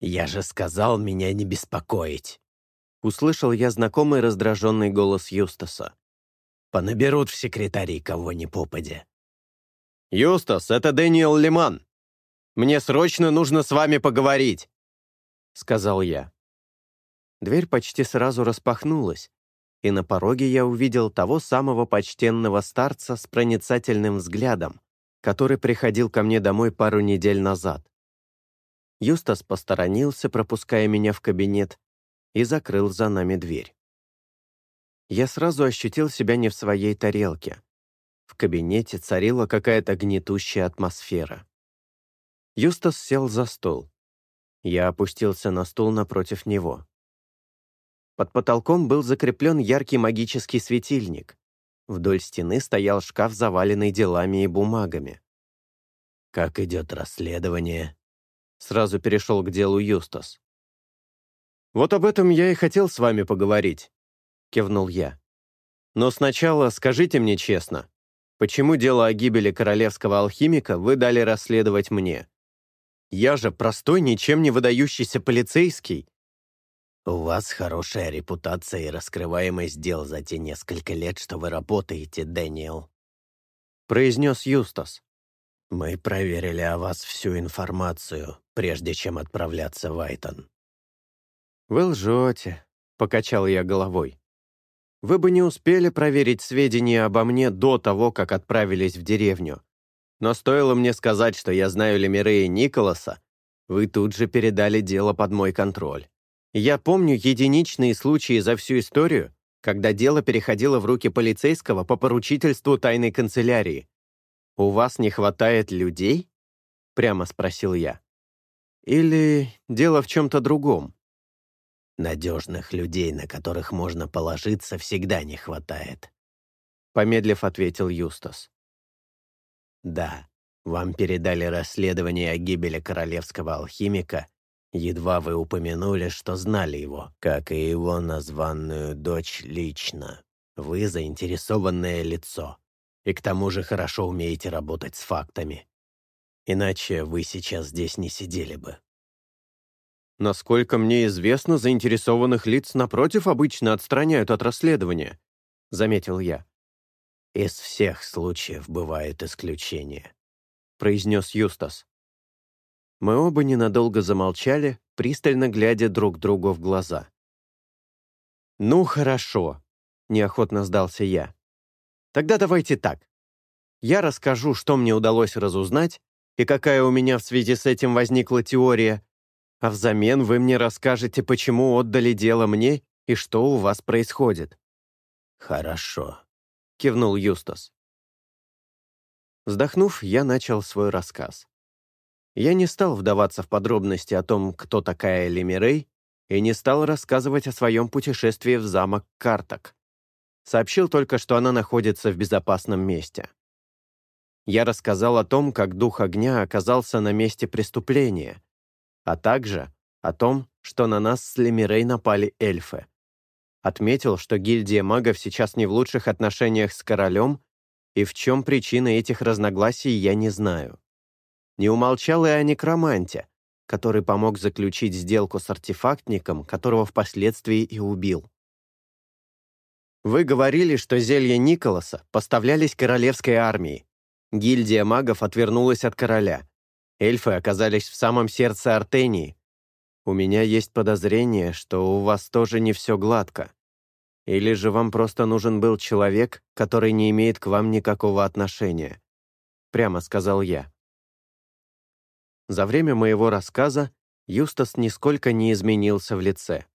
«Я же сказал меня не беспокоить!» Услышал я знакомый раздраженный голос Юстаса. «Понаберут в секретари кого ни попадя. «Юстас, это Дэниел Лиман. Мне срочно нужно с вами поговорить», — сказал я. Дверь почти сразу распахнулась, и на пороге я увидел того самого почтенного старца с проницательным взглядом, который приходил ко мне домой пару недель назад. Юстас посторонился, пропуская меня в кабинет, и закрыл за нами дверь. Я сразу ощутил себя не в своей тарелке. В кабинете царила какая-то гнетущая атмосфера. Юстас сел за стол. Я опустился на стул напротив него. Под потолком был закреплен яркий магический светильник. Вдоль стены стоял шкаф, заваленный делами и бумагами. «Как идет расследование?» Сразу перешел к делу Юстас. «Вот об этом я и хотел с вами поговорить», — кивнул я. «Но сначала скажите мне честно, почему дело о гибели королевского алхимика вы дали расследовать мне? Я же простой, ничем не выдающийся полицейский, «У вас хорошая репутация и раскрываемость дел за те несколько лет, что вы работаете, Дэниел», — произнес Юстас. «Мы проверили о вас всю информацию, прежде чем отправляться в Айтон». «Вы лжете», — покачал я головой. «Вы бы не успели проверить сведения обо мне до того, как отправились в деревню. Но стоило мне сказать, что я знаю Лемирея Николаса, вы тут же передали дело под мой контроль. Я помню единичные случаи за всю историю, когда дело переходило в руки полицейского по поручительству тайной канцелярии. «У вас не хватает людей?» — прямо спросил я. «Или дело в чем-то другом?» «Надежных людей, на которых можно положиться, всегда не хватает», — помедлив ответил Юстас. «Да, вам передали расследование о гибели королевского алхимика Едва вы упомянули, что знали его, как и его названную дочь лично. Вы заинтересованное лицо. И к тому же хорошо умеете работать с фактами. Иначе вы сейчас здесь не сидели бы. Насколько мне известно, заинтересованных лиц, напротив, обычно отстраняют от расследования, — заметил я. «Из всех случаев бывают исключения», — произнес Юстас. Мы оба ненадолго замолчали, пристально глядя друг другу в глаза. «Ну, хорошо», — неохотно сдался я. «Тогда давайте так. Я расскажу, что мне удалось разузнать и какая у меня в связи с этим возникла теория, а взамен вы мне расскажете, почему отдали дело мне и что у вас происходит». «Хорошо», — кивнул Юстас. Вздохнув, я начал свой рассказ. Я не стал вдаваться в подробности о том, кто такая Лемирей, и не стал рассказывать о своем путешествии в замок Картак. Сообщил только, что она находится в безопасном месте. Я рассказал о том, как дух огня оказался на месте преступления, а также о том, что на нас с Лемирей напали эльфы. Отметил, что гильдия магов сейчас не в лучших отношениях с королем, и в чем причина этих разногласий, я не знаю. Не умолчал и о некроманте, который помог заключить сделку с артефактником, которого впоследствии и убил. Вы говорили, что зелья Николаса поставлялись королевской армии. Гильдия магов отвернулась от короля. Эльфы оказались в самом сердце Артении. У меня есть подозрение, что у вас тоже не все гладко. Или же вам просто нужен был человек, который не имеет к вам никакого отношения. Прямо сказал я. За время моего рассказа Юстас нисколько не изменился в лице.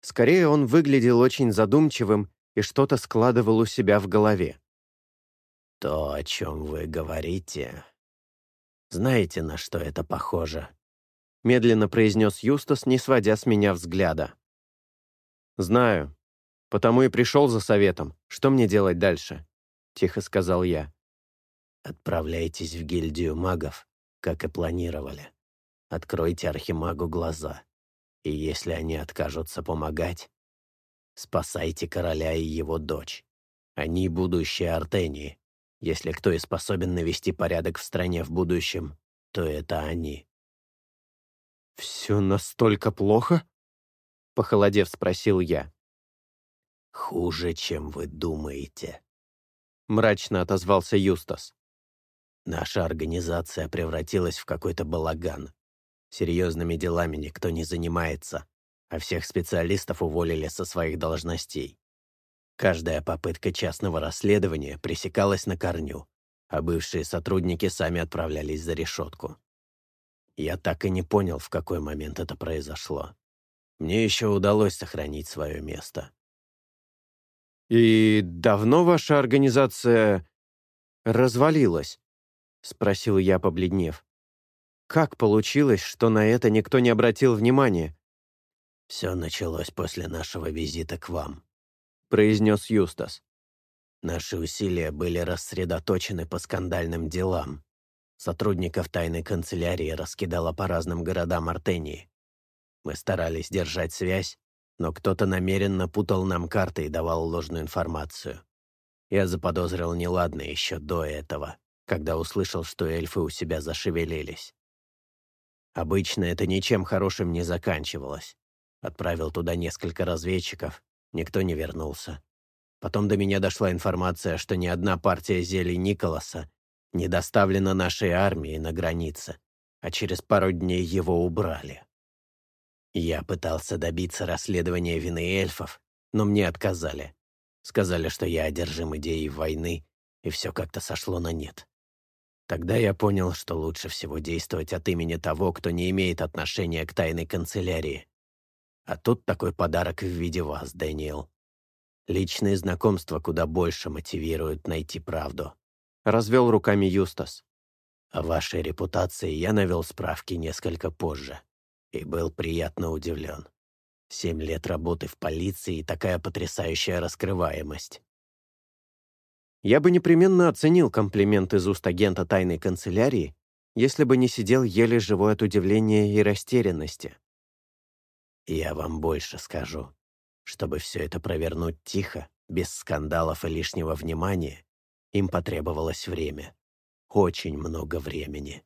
Скорее, он выглядел очень задумчивым и что-то складывал у себя в голове. «То, о чем вы говорите, знаете, на что это похоже?» Медленно произнес Юстас, не сводя с меня взгляда. «Знаю. Потому и пришел за советом. Что мне делать дальше?» — тихо сказал я. «Отправляйтесь в гильдию магов как и планировали. Откройте Архимагу глаза, и если они откажутся помогать, спасайте короля и его дочь. Они будущее Артении. Если кто и способен навести порядок в стране в будущем, то это они. «Все настолько плохо?» — похолодев спросил я. «Хуже, чем вы думаете», — мрачно отозвался Юстас. Наша организация превратилась в какой-то балаган. Серьезными делами никто не занимается, а всех специалистов уволили со своих должностей. Каждая попытка частного расследования пресекалась на корню, а бывшие сотрудники сами отправлялись за решетку. Я так и не понял, в какой момент это произошло. Мне еще удалось сохранить свое место. «И давно ваша организация развалилась?» — спросил я, побледнев. «Как получилось, что на это никто не обратил внимания?» «Все началось после нашего визита к вам», — произнес Юстас. «Наши усилия были рассредоточены по скандальным делам. Сотрудников тайной канцелярии раскидало по разным городам Артении. Мы старались держать связь, но кто-то намеренно путал нам карты и давал ложную информацию. Я заподозрил неладное еще до этого, когда услышал, что эльфы у себя зашевелились. Обычно это ничем хорошим не заканчивалось. Отправил туда несколько разведчиков, никто не вернулся. Потом до меня дошла информация, что ни одна партия зелий Николаса не доставлена нашей армией на границе, а через пару дней его убрали. Я пытался добиться расследования вины эльфов, но мне отказали. Сказали, что я одержим идеей войны, и все как-то сошло на нет. Тогда я понял, что лучше всего действовать от имени того, кто не имеет отношения к тайной канцелярии, а тут такой подарок в виде вас, Дэниел. Личные знакомства куда больше мотивируют найти правду. Развел руками Юстас. О вашей репутации я навел справки несколько позже и был приятно удивлен. Семь лет работы в полиции и такая потрясающая раскрываемость. Я бы непременно оценил комплимент из уст агента тайной канцелярии, если бы не сидел еле живой от удивления и растерянности. Я вам больше скажу. Чтобы все это провернуть тихо, без скандалов и лишнего внимания, им потребовалось время. Очень много времени.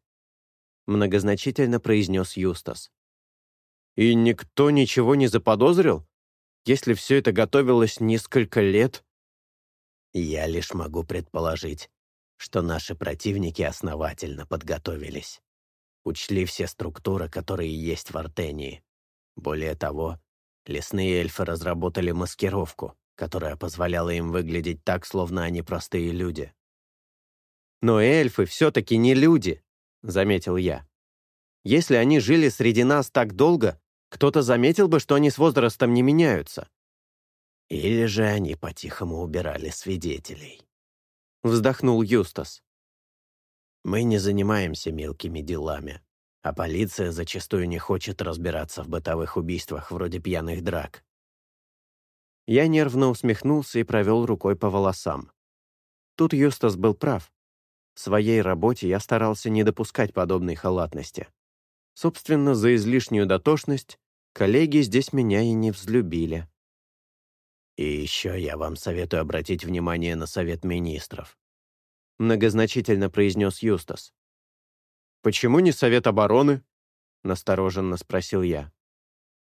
Многозначительно произнес Юстас. И никто ничего не заподозрил? Если все это готовилось несколько лет? Я лишь могу предположить, что наши противники основательно подготовились. Учли все структуры, которые есть в Артении. Более того, лесные эльфы разработали маскировку, которая позволяла им выглядеть так, словно они простые люди. «Но эльфы все-таки не люди», — заметил я. «Если они жили среди нас так долго, кто-то заметил бы, что они с возрастом не меняются». «Или же они по-тихому убирали свидетелей», — вздохнул Юстас. «Мы не занимаемся мелкими делами а полиция зачастую не хочет разбираться в бытовых убийствах вроде пьяных драк. Я нервно усмехнулся и провел рукой по волосам. Тут Юстас был прав. В своей работе я старался не допускать подобной халатности. Собственно, за излишнюю дотошность коллеги здесь меня и не взлюбили. «И еще я вам советую обратить внимание на Совет Министров», многозначительно произнес Юстас. «Почему не Совет обороны?» — настороженно спросил я.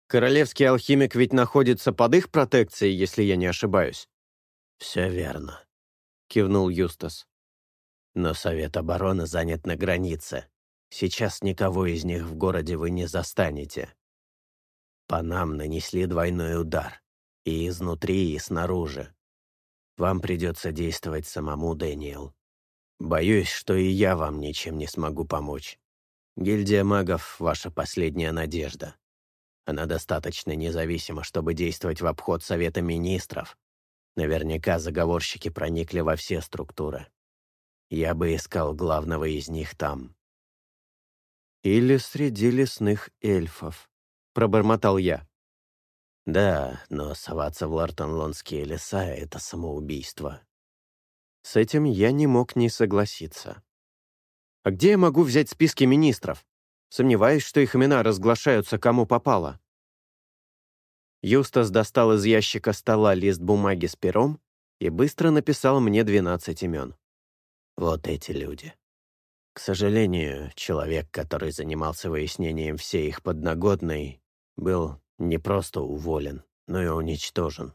«Королевский алхимик ведь находится под их протекцией, если я не ошибаюсь». «Все верно», — кивнул Юстас. «Но Совет обороны занят на границе. Сейчас никого из них в городе вы не застанете. По нам нанесли двойной удар. И изнутри, и снаружи. Вам придется действовать самому, Дэниел. Боюсь, что и я вам ничем не смогу помочь. Гильдия магов — ваша последняя надежда. Она достаточно независима, чтобы действовать в обход Совета Министров. Наверняка заговорщики проникли во все структуры. Я бы искал главного из них там. «Или среди лесных эльфов», — пробормотал я. «Да, но соваться в Лартонлонские леса — это самоубийство. С этим я не мог не согласиться. А где я могу взять списки министров? Сомневаюсь, что их имена разглашаются кому попало. Юстас достал из ящика стола лист бумаги с пером и быстро написал мне 12 имен. Вот эти люди. К сожалению, человек, который занимался выяснением всей их подноготной, был не просто уволен, но и уничтожен.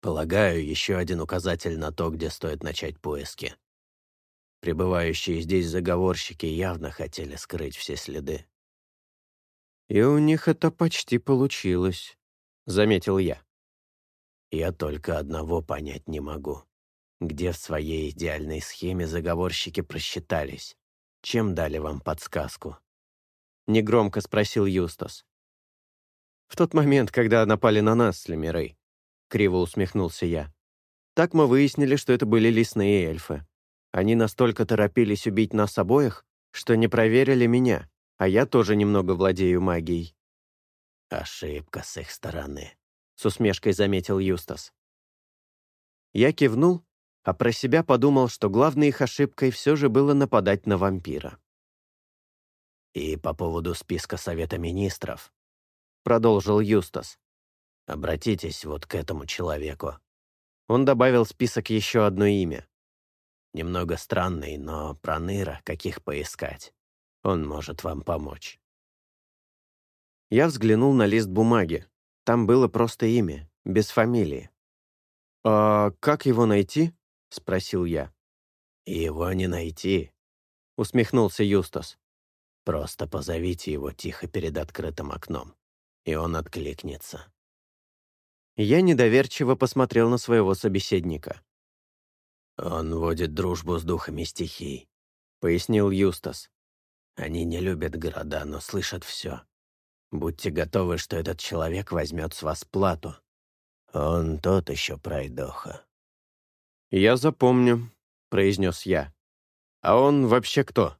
Полагаю, еще один указатель на то, где стоит начать поиски. Прибывающие здесь заговорщики явно хотели скрыть все следы. «И у них это почти получилось», — заметил я. Я только одного понять не могу. Где в своей идеальной схеме заговорщики просчитались? Чем дали вам подсказку?» Негромко спросил Юстас. «В тот момент, когда напали на нас с Лемирей», — криво усмехнулся я. «Так мы выяснили, что это были лесные эльфы. Они настолько торопились убить нас обоих, что не проверили меня, а я тоже немного владею магией». «Ошибка с их стороны», — с усмешкой заметил Юстас. Я кивнул а про себя подумал, что главной их ошибкой все же было нападать на вампира. «И по поводу списка Совета Министров», — продолжил Юстас. «Обратитесь вот к этому человеку». Он добавил в список еще одно имя. Немного странный, но проныра, каких поискать. Он может вам помочь. Я взглянул на лист бумаги. Там было просто имя, без фамилии. «А как его найти?» — спросил я. «Его не найти», — усмехнулся Юстас. «Просто позовите его тихо перед открытым окном, и он откликнется». Я недоверчиво посмотрел на своего собеседника. «Он водит дружбу с духами стихий», — пояснил Юстас. «Они не любят города, но слышат все. Будьте готовы, что этот человек возьмет с вас плату. Он тот еще пройдоха». «Я запомню», — произнес я. «А он вообще кто?»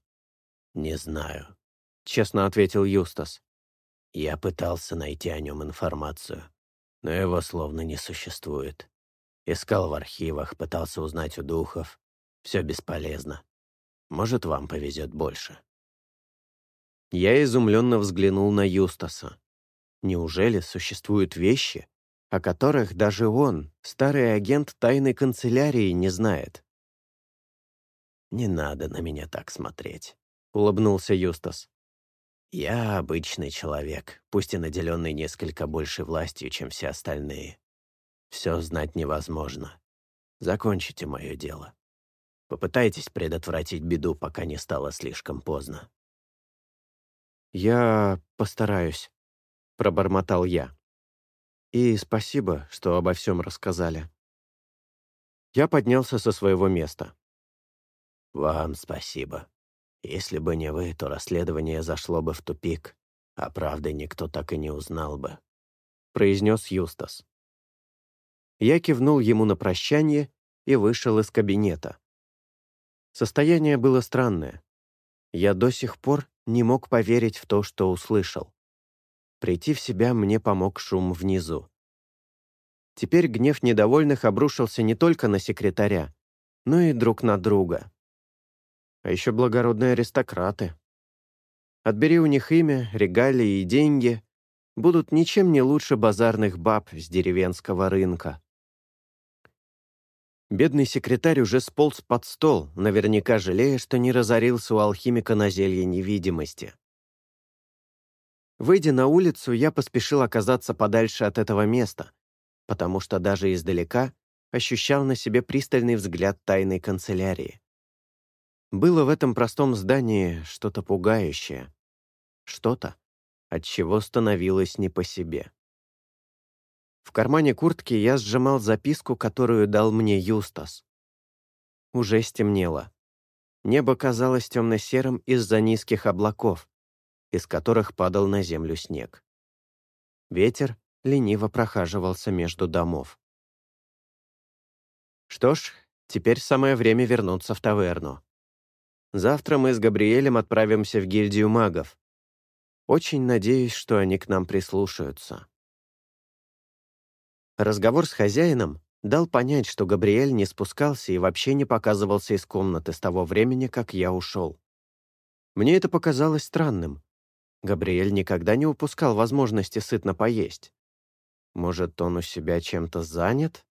«Не знаю», — честно ответил Юстас. «Я пытался найти о нем информацию, но его словно не существует. Искал в архивах, пытался узнать у духов. Все бесполезно. Может, вам повезет больше». Я изумленно взглянул на Юстаса. Неужели существуют вещи, о которых даже он, старый агент тайной канцелярии, не знает. «Не надо на меня так смотреть», — улыбнулся Юстас. «Я обычный человек, пусть и наделенный несколько большей властью, чем все остальные. Все знать невозможно. Закончите мое дело. Попытайтесь предотвратить беду, пока не стало слишком поздно». «Я постараюсь», — пробормотал я. И спасибо, что обо всем рассказали. Я поднялся со своего места. «Вам спасибо. Если бы не вы, то расследование зашло бы в тупик, а правды никто так и не узнал бы», — произнес Юстас. Я кивнул ему на прощание и вышел из кабинета. Состояние было странное. Я до сих пор не мог поверить в то, что услышал. Прийти в себя мне помог шум внизу. Теперь гнев недовольных обрушился не только на секретаря, но и друг на друга. А еще благородные аристократы. Отбери у них имя, регалии и деньги, будут ничем не лучше базарных баб с деревенского рынка. Бедный секретарь уже сполз под стол, наверняка жалея, что не разорился у алхимика на зелье невидимости. Выйдя на улицу, я поспешил оказаться подальше от этого места, потому что даже издалека ощущал на себе пристальный взгляд тайной канцелярии. Было в этом простом здании что-то пугающее, что-то, от чего становилось не по себе. В кармане куртки я сжимал записку, которую дал мне Юстас. Уже стемнело. Небо казалось темно-серым из-за низких облаков, из которых падал на землю снег. Ветер лениво прохаживался между домов. Что ж, теперь самое время вернуться в таверну. Завтра мы с Габриэлем отправимся в гильдию магов. Очень надеюсь, что они к нам прислушаются. Разговор с хозяином дал понять, что Габриэль не спускался и вообще не показывался из комнаты с того времени, как я ушел. Мне это показалось странным, Габриэль никогда не упускал возможности сытно поесть. Может, он у себя чем-то занят?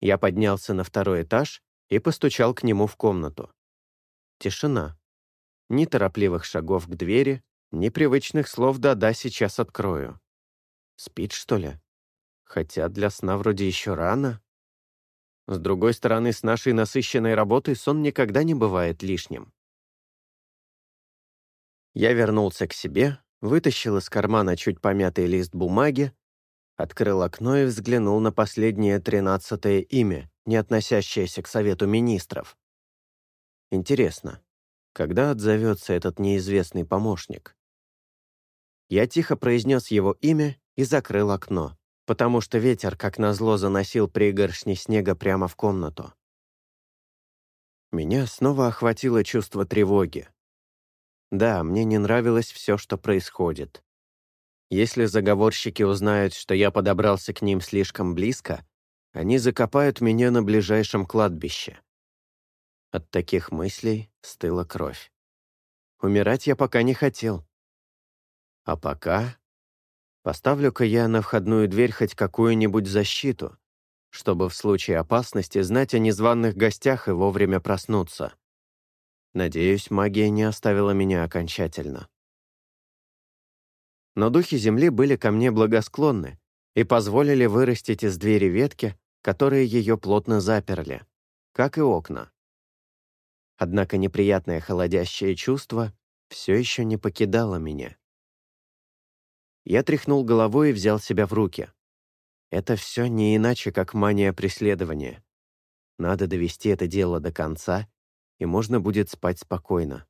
Я поднялся на второй этаж и постучал к нему в комнату. Тишина. Ни торопливых шагов к двери, ни привычных слов «да-да, сейчас открою». Спит, что ли? Хотя для сна вроде еще рано. С другой стороны, с нашей насыщенной работой сон никогда не бывает лишним. Я вернулся к себе, вытащил из кармана чуть помятый лист бумаги, Открыл окно и взглянул на последнее тринадцатое имя, не относящееся к Совету Министров. Интересно, когда отзовется этот неизвестный помощник? Я тихо произнес его имя и закрыл окно, потому что ветер, как назло, заносил пригоршни снега прямо в комнату. Меня снова охватило чувство тревоги. Да, мне не нравилось все, что происходит. Если заговорщики узнают, что я подобрался к ним слишком близко, они закопают меня на ближайшем кладбище. От таких мыслей стыла кровь. Умирать я пока не хотел. А пока... Поставлю-ка я на входную дверь хоть какую-нибудь защиту, чтобы в случае опасности знать о незваных гостях и вовремя проснуться. Надеюсь, магия не оставила меня окончательно но духи земли были ко мне благосклонны и позволили вырастить из двери ветки, которые ее плотно заперли, как и окна. Однако неприятное холодящее чувство все еще не покидало меня. Я тряхнул головой и взял себя в руки. Это все не иначе, как мания преследования. Надо довести это дело до конца, и можно будет спать спокойно.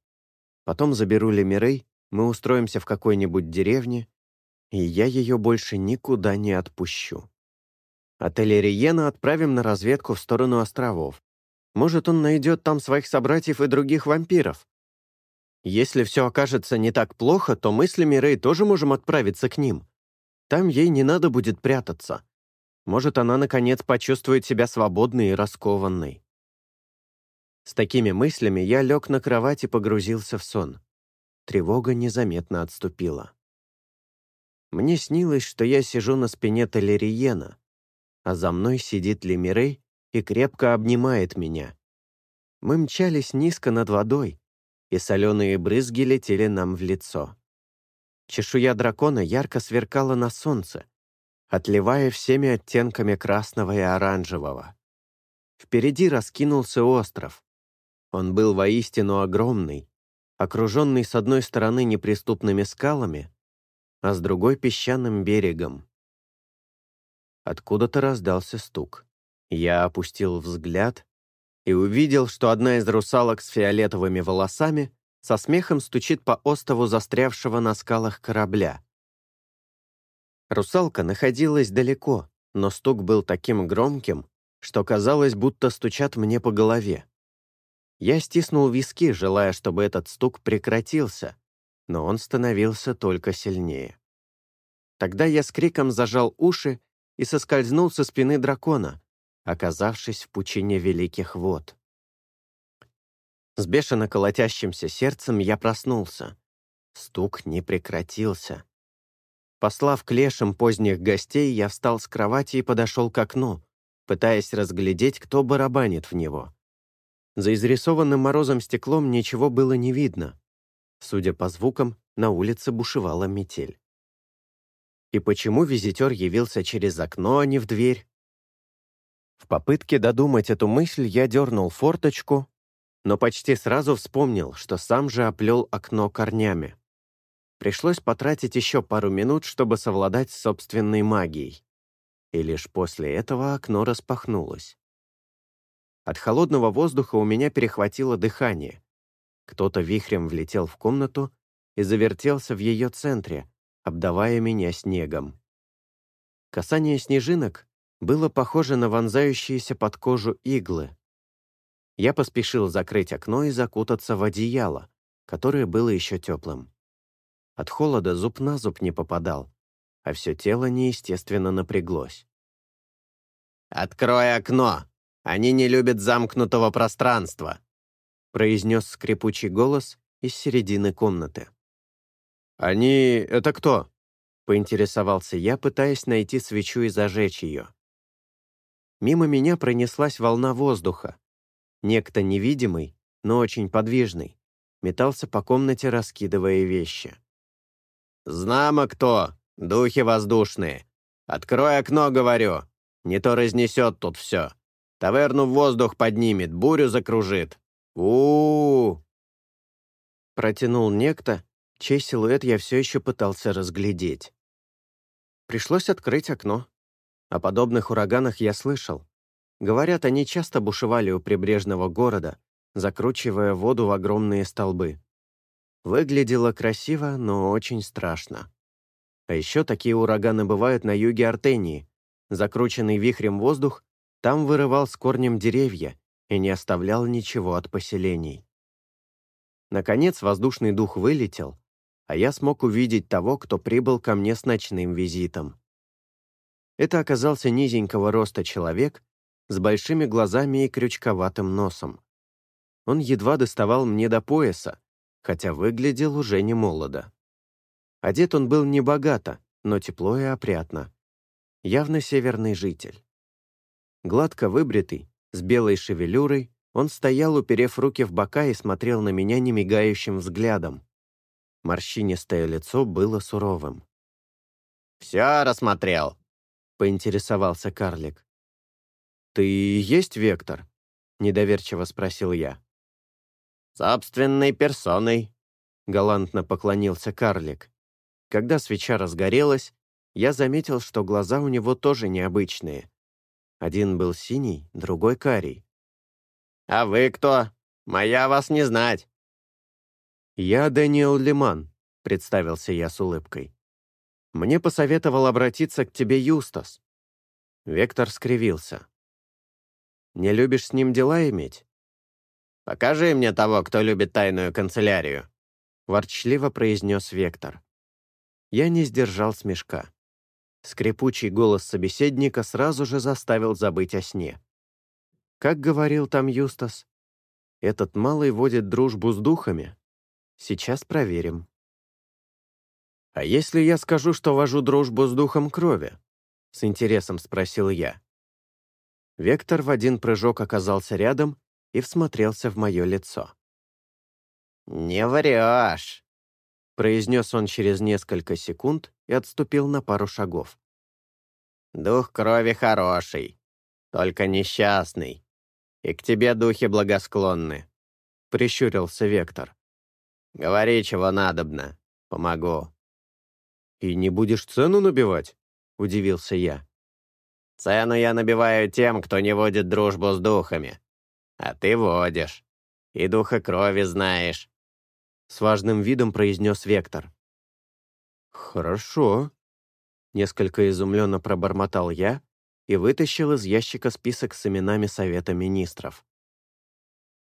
Потом заберу Лемирей мы устроимся в какой-нибудь деревне, и я ее больше никуда не отпущу. Отель Риена отправим на разведку в сторону островов. Может, он найдет там своих собратьев и других вампиров. Если все окажется не так плохо, то мы с Лемирей тоже можем отправиться к ним. Там ей не надо будет прятаться. Может, она, наконец, почувствует себя свободной и раскованной. С такими мыслями я лег на кровать и погрузился в сон тревога незаметно отступила. Мне снилось, что я сижу на спине Толериена, а за мной сидит Лемирей и крепко обнимает меня. Мы мчались низко над водой, и соленые брызги летели нам в лицо. Чешуя дракона ярко сверкала на солнце, отливая всеми оттенками красного и оранжевого. Впереди раскинулся остров. Он был воистину огромный, окруженный с одной стороны неприступными скалами, а с другой — песчаным берегом. Откуда-то раздался стук. Я опустил взгляд и увидел, что одна из русалок с фиолетовыми волосами со смехом стучит по остову застрявшего на скалах корабля. Русалка находилась далеко, но стук был таким громким, что казалось, будто стучат мне по голове. Я стиснул виски, желая, чтобы этот стук прекратился, но он становился только сильнее. Тогда я с криком зажал уши и соскользнул со спины дракона, оказавшись в пучине великих вод. С бешено колотящимся сердцем я проснулся. Стук не прекратился. Послав к лешим поздних гостей, я встал с кровати и подошел к окну, пытаясь разглядеть, кто барабанит в него. За изрисованным морозом стеклом ничего было не видно. Судя по звукам, на улице бушевала метель. И почему визитер явился через окно, а не в дверь? В попытке додумать эту мысль я дернул форточку, но почти сразу вспомнил, что сам же оплел окно корнями. Пришлось потратить еще пару минут, чтобы совладать с собственной магией. И лишь после этого окно распахнулось. От холодного воздуха у меня перехватило дыхание. Кто-то вихрем влетел в комнату и завертелся в ее центре, обдавая меня снегом. Касание снежинок было похоже на вонзающиеся под кожу иглы. Я поспешил закрыть окно и закутаться в одеяло, которое было еще теплым. От холода зуб на зуб не попадал, а все тело неестественно напряглось. «Открой окно!» Они не любят замкнутого пространства», — произнес скрипучий голос из середины комнаты. «Они... это кто?» — поинтересовался я, пытаясь найти свечу и зажечь ее. Мимо меня пронеслась волна воздуха. Некто невидимый, но очень подвижный, метался по комнате, раскидывая вещи. «Знамо кто! Духи воздушные! Открой окно, говорю! Не то разнесет тут все!» Таверну в воздух поднимет, бурю закружит. у у, Протянул некто, чей силуэт я все еще пытался разглядеть. Пришлось открыть окно. О подобных ураганах я слышал. Говорят, они часто бушевали у прибрежного города, закручивая воду в огромные столбы. Выглядело красиво, но очень страшно. А еще такие ураганы бывают на юге Артении. Закрученный вихрем воздух там вырывал с корнем деревья и не оставлял ничего от поселений. Наконец воздушный дух вылетел, а я смог увидеть того, кто прибыл ко мне с ночным визитом. Это оказался низенького роста человек с большими глазами и крючковатым носом. Он едва доставал мне до пояса, хотя выглядел уже не молодо. Одет он был небогато, но тепло и опрятно. Явно северный житель. Гладко выбритый, с белой шевелюрой, он стоял, уперев руки в бока и смотрел на меня немигающим взглядом. Морщинистое лицо было суровым. «Все рассмотрел», — поинтересовался карлик. «Ты и есть Вектор?» — недоверчиво спросил я. «Собственной персоной», — галантно поклонился карлик. Когда свеча разгорелась, я заметил, что глаза у него тоже необычные. Один был синий, другой карий. «А вы кто? Моя вас не знать». «Я Дэниел Лиман», — представился я с улыбкой. «Мне посоветовал обратиться к тебе Юстас». Вектор скривился. «Не любишь с ним дела иметь?» «Покажи мне того, кто любит тайную канцелярию», — ворчливо произнес Вектор. Я не сдержал смешка. Скрипучий голос собеседника сразу же заставил забыть о сне. Как говорил там Юстас, этот малый водит дружбу с духами. Сейчас проверим. «А если я скажу, что вожу дружбу с духом крови?» — с интересом спросил я. Вектор в один прыжок оказался рядом и всмотрелся в мое лицо. «Не врешь!» произнес он через несколько секунд и отступил на пару шагов. «Дух крови хороший, только несчастный. И к тебе духи благосклонны», — прищурился Вектор. «Говори, чего надобно. Помогу». «И не будешь цену набивать?» — удивился я. «Цену я набиваю тем, кто не водит дружбу с духами. А ты водишь. И духа крови знаешь. С важным видом произнес Вектор. «Хорошо», — несколько изумленно пробормотал я и вытащил из ящика список с именами Совета Министров.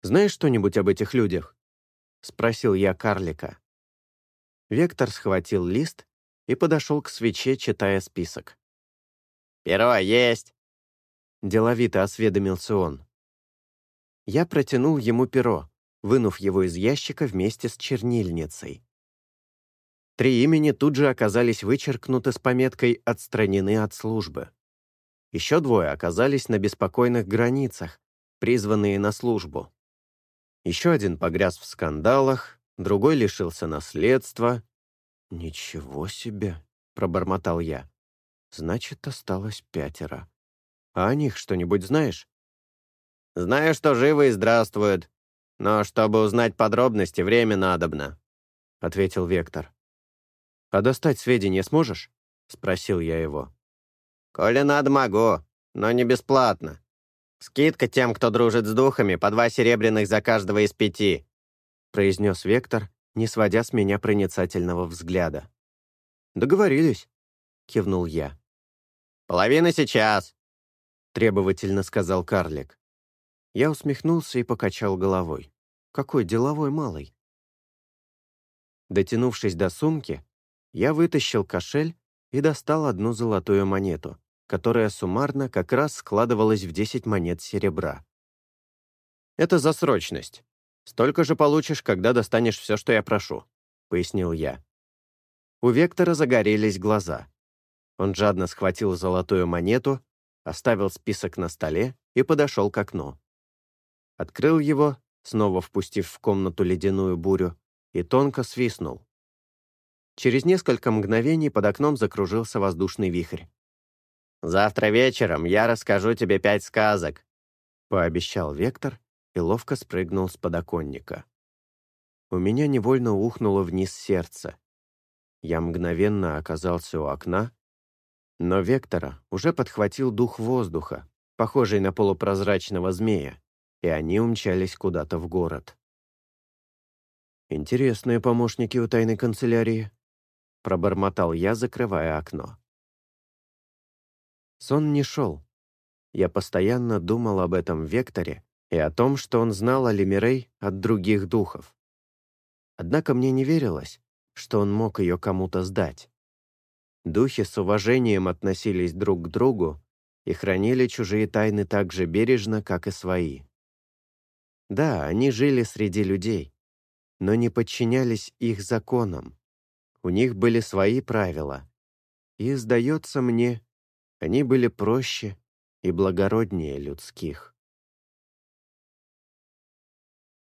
«Знаешь что-нибудь об этих людях?» — спросил я карлика. Вектор схватил лист и подошел к свече, читая список. «Перо есть?» — деловито осведомился он. Я протянул ему перо, вынув его из ящика вместе с чернильницей. Три имени тут же оказались вычеркнуты с пометкой «Отстранены от службы». Еще двое оказались на беспокойных границах, призванные на службу. Еще один погряз в скандалах, другой лишился наследства. «Ничего себе!» — пробормотал я. «Значит, осталось пятеро. А о них что-нибудь знаешь?» «Знаю, что живы и здравствуют. Но чтобы узнать подробности, время надобно», — ответил Вектор. «А достать сведения сможешь?» — спросил я его. «Коли надо, могу, но не бесплатно. Скидка тем, кто дружит с духами, по два серебряных за каждого из пяти», — произнес Вектор, не сводя с меня проницательного взгляда. «Договорились», — кивнул я. «Половина сейчас», — требовательно сказал карлик. Я усмехнулся и покачал головой. Какой деловой малый. Дотянувшись до сумки, я вытащил кошель и достал одну золотую монету, которая суммарно как раз складывалась в 10 монет серебра. «Это за срочность. Столько же получишь, когда достанешь все, что я прошу», — пояснил я. У Вектора загорелись глаза. Он жадно схватил золотую монету, оставил список на столе и подошел к окну открыл его, снова впустив в комнату ледяную бурю, и тонко свистнул. Через несколько мгновений под окном закружился воздушный вихрь. «Завтра вечером я расскажу тебе пять сказок», — пообещал Вектор и ловко спрыгнул с подоконника. У меня невольно ухнуло вниз сердце. Я мгновенно оказался у окна Но Вектора уже подхватил дух воздуха, похожий на полупрозрачного змея, и они умчались куда-то в город. «Интересные помощники у тайной канцелярии», — пробормотал я, закрывая окно. Сон не шел. Я постоянно думал об этом Векторе и о том, что он знал о Лемирей от других духов. Однако мне не верилось, что он мог ее кому-то сдать. Духи с уважением относились друг к другу и хранили чужие тайны так же бережно, как и свои. Да, они жили среди людей, но не подчинялись их законам. У них были свои правила. И, сдается мне, они были проще и благороднее людских.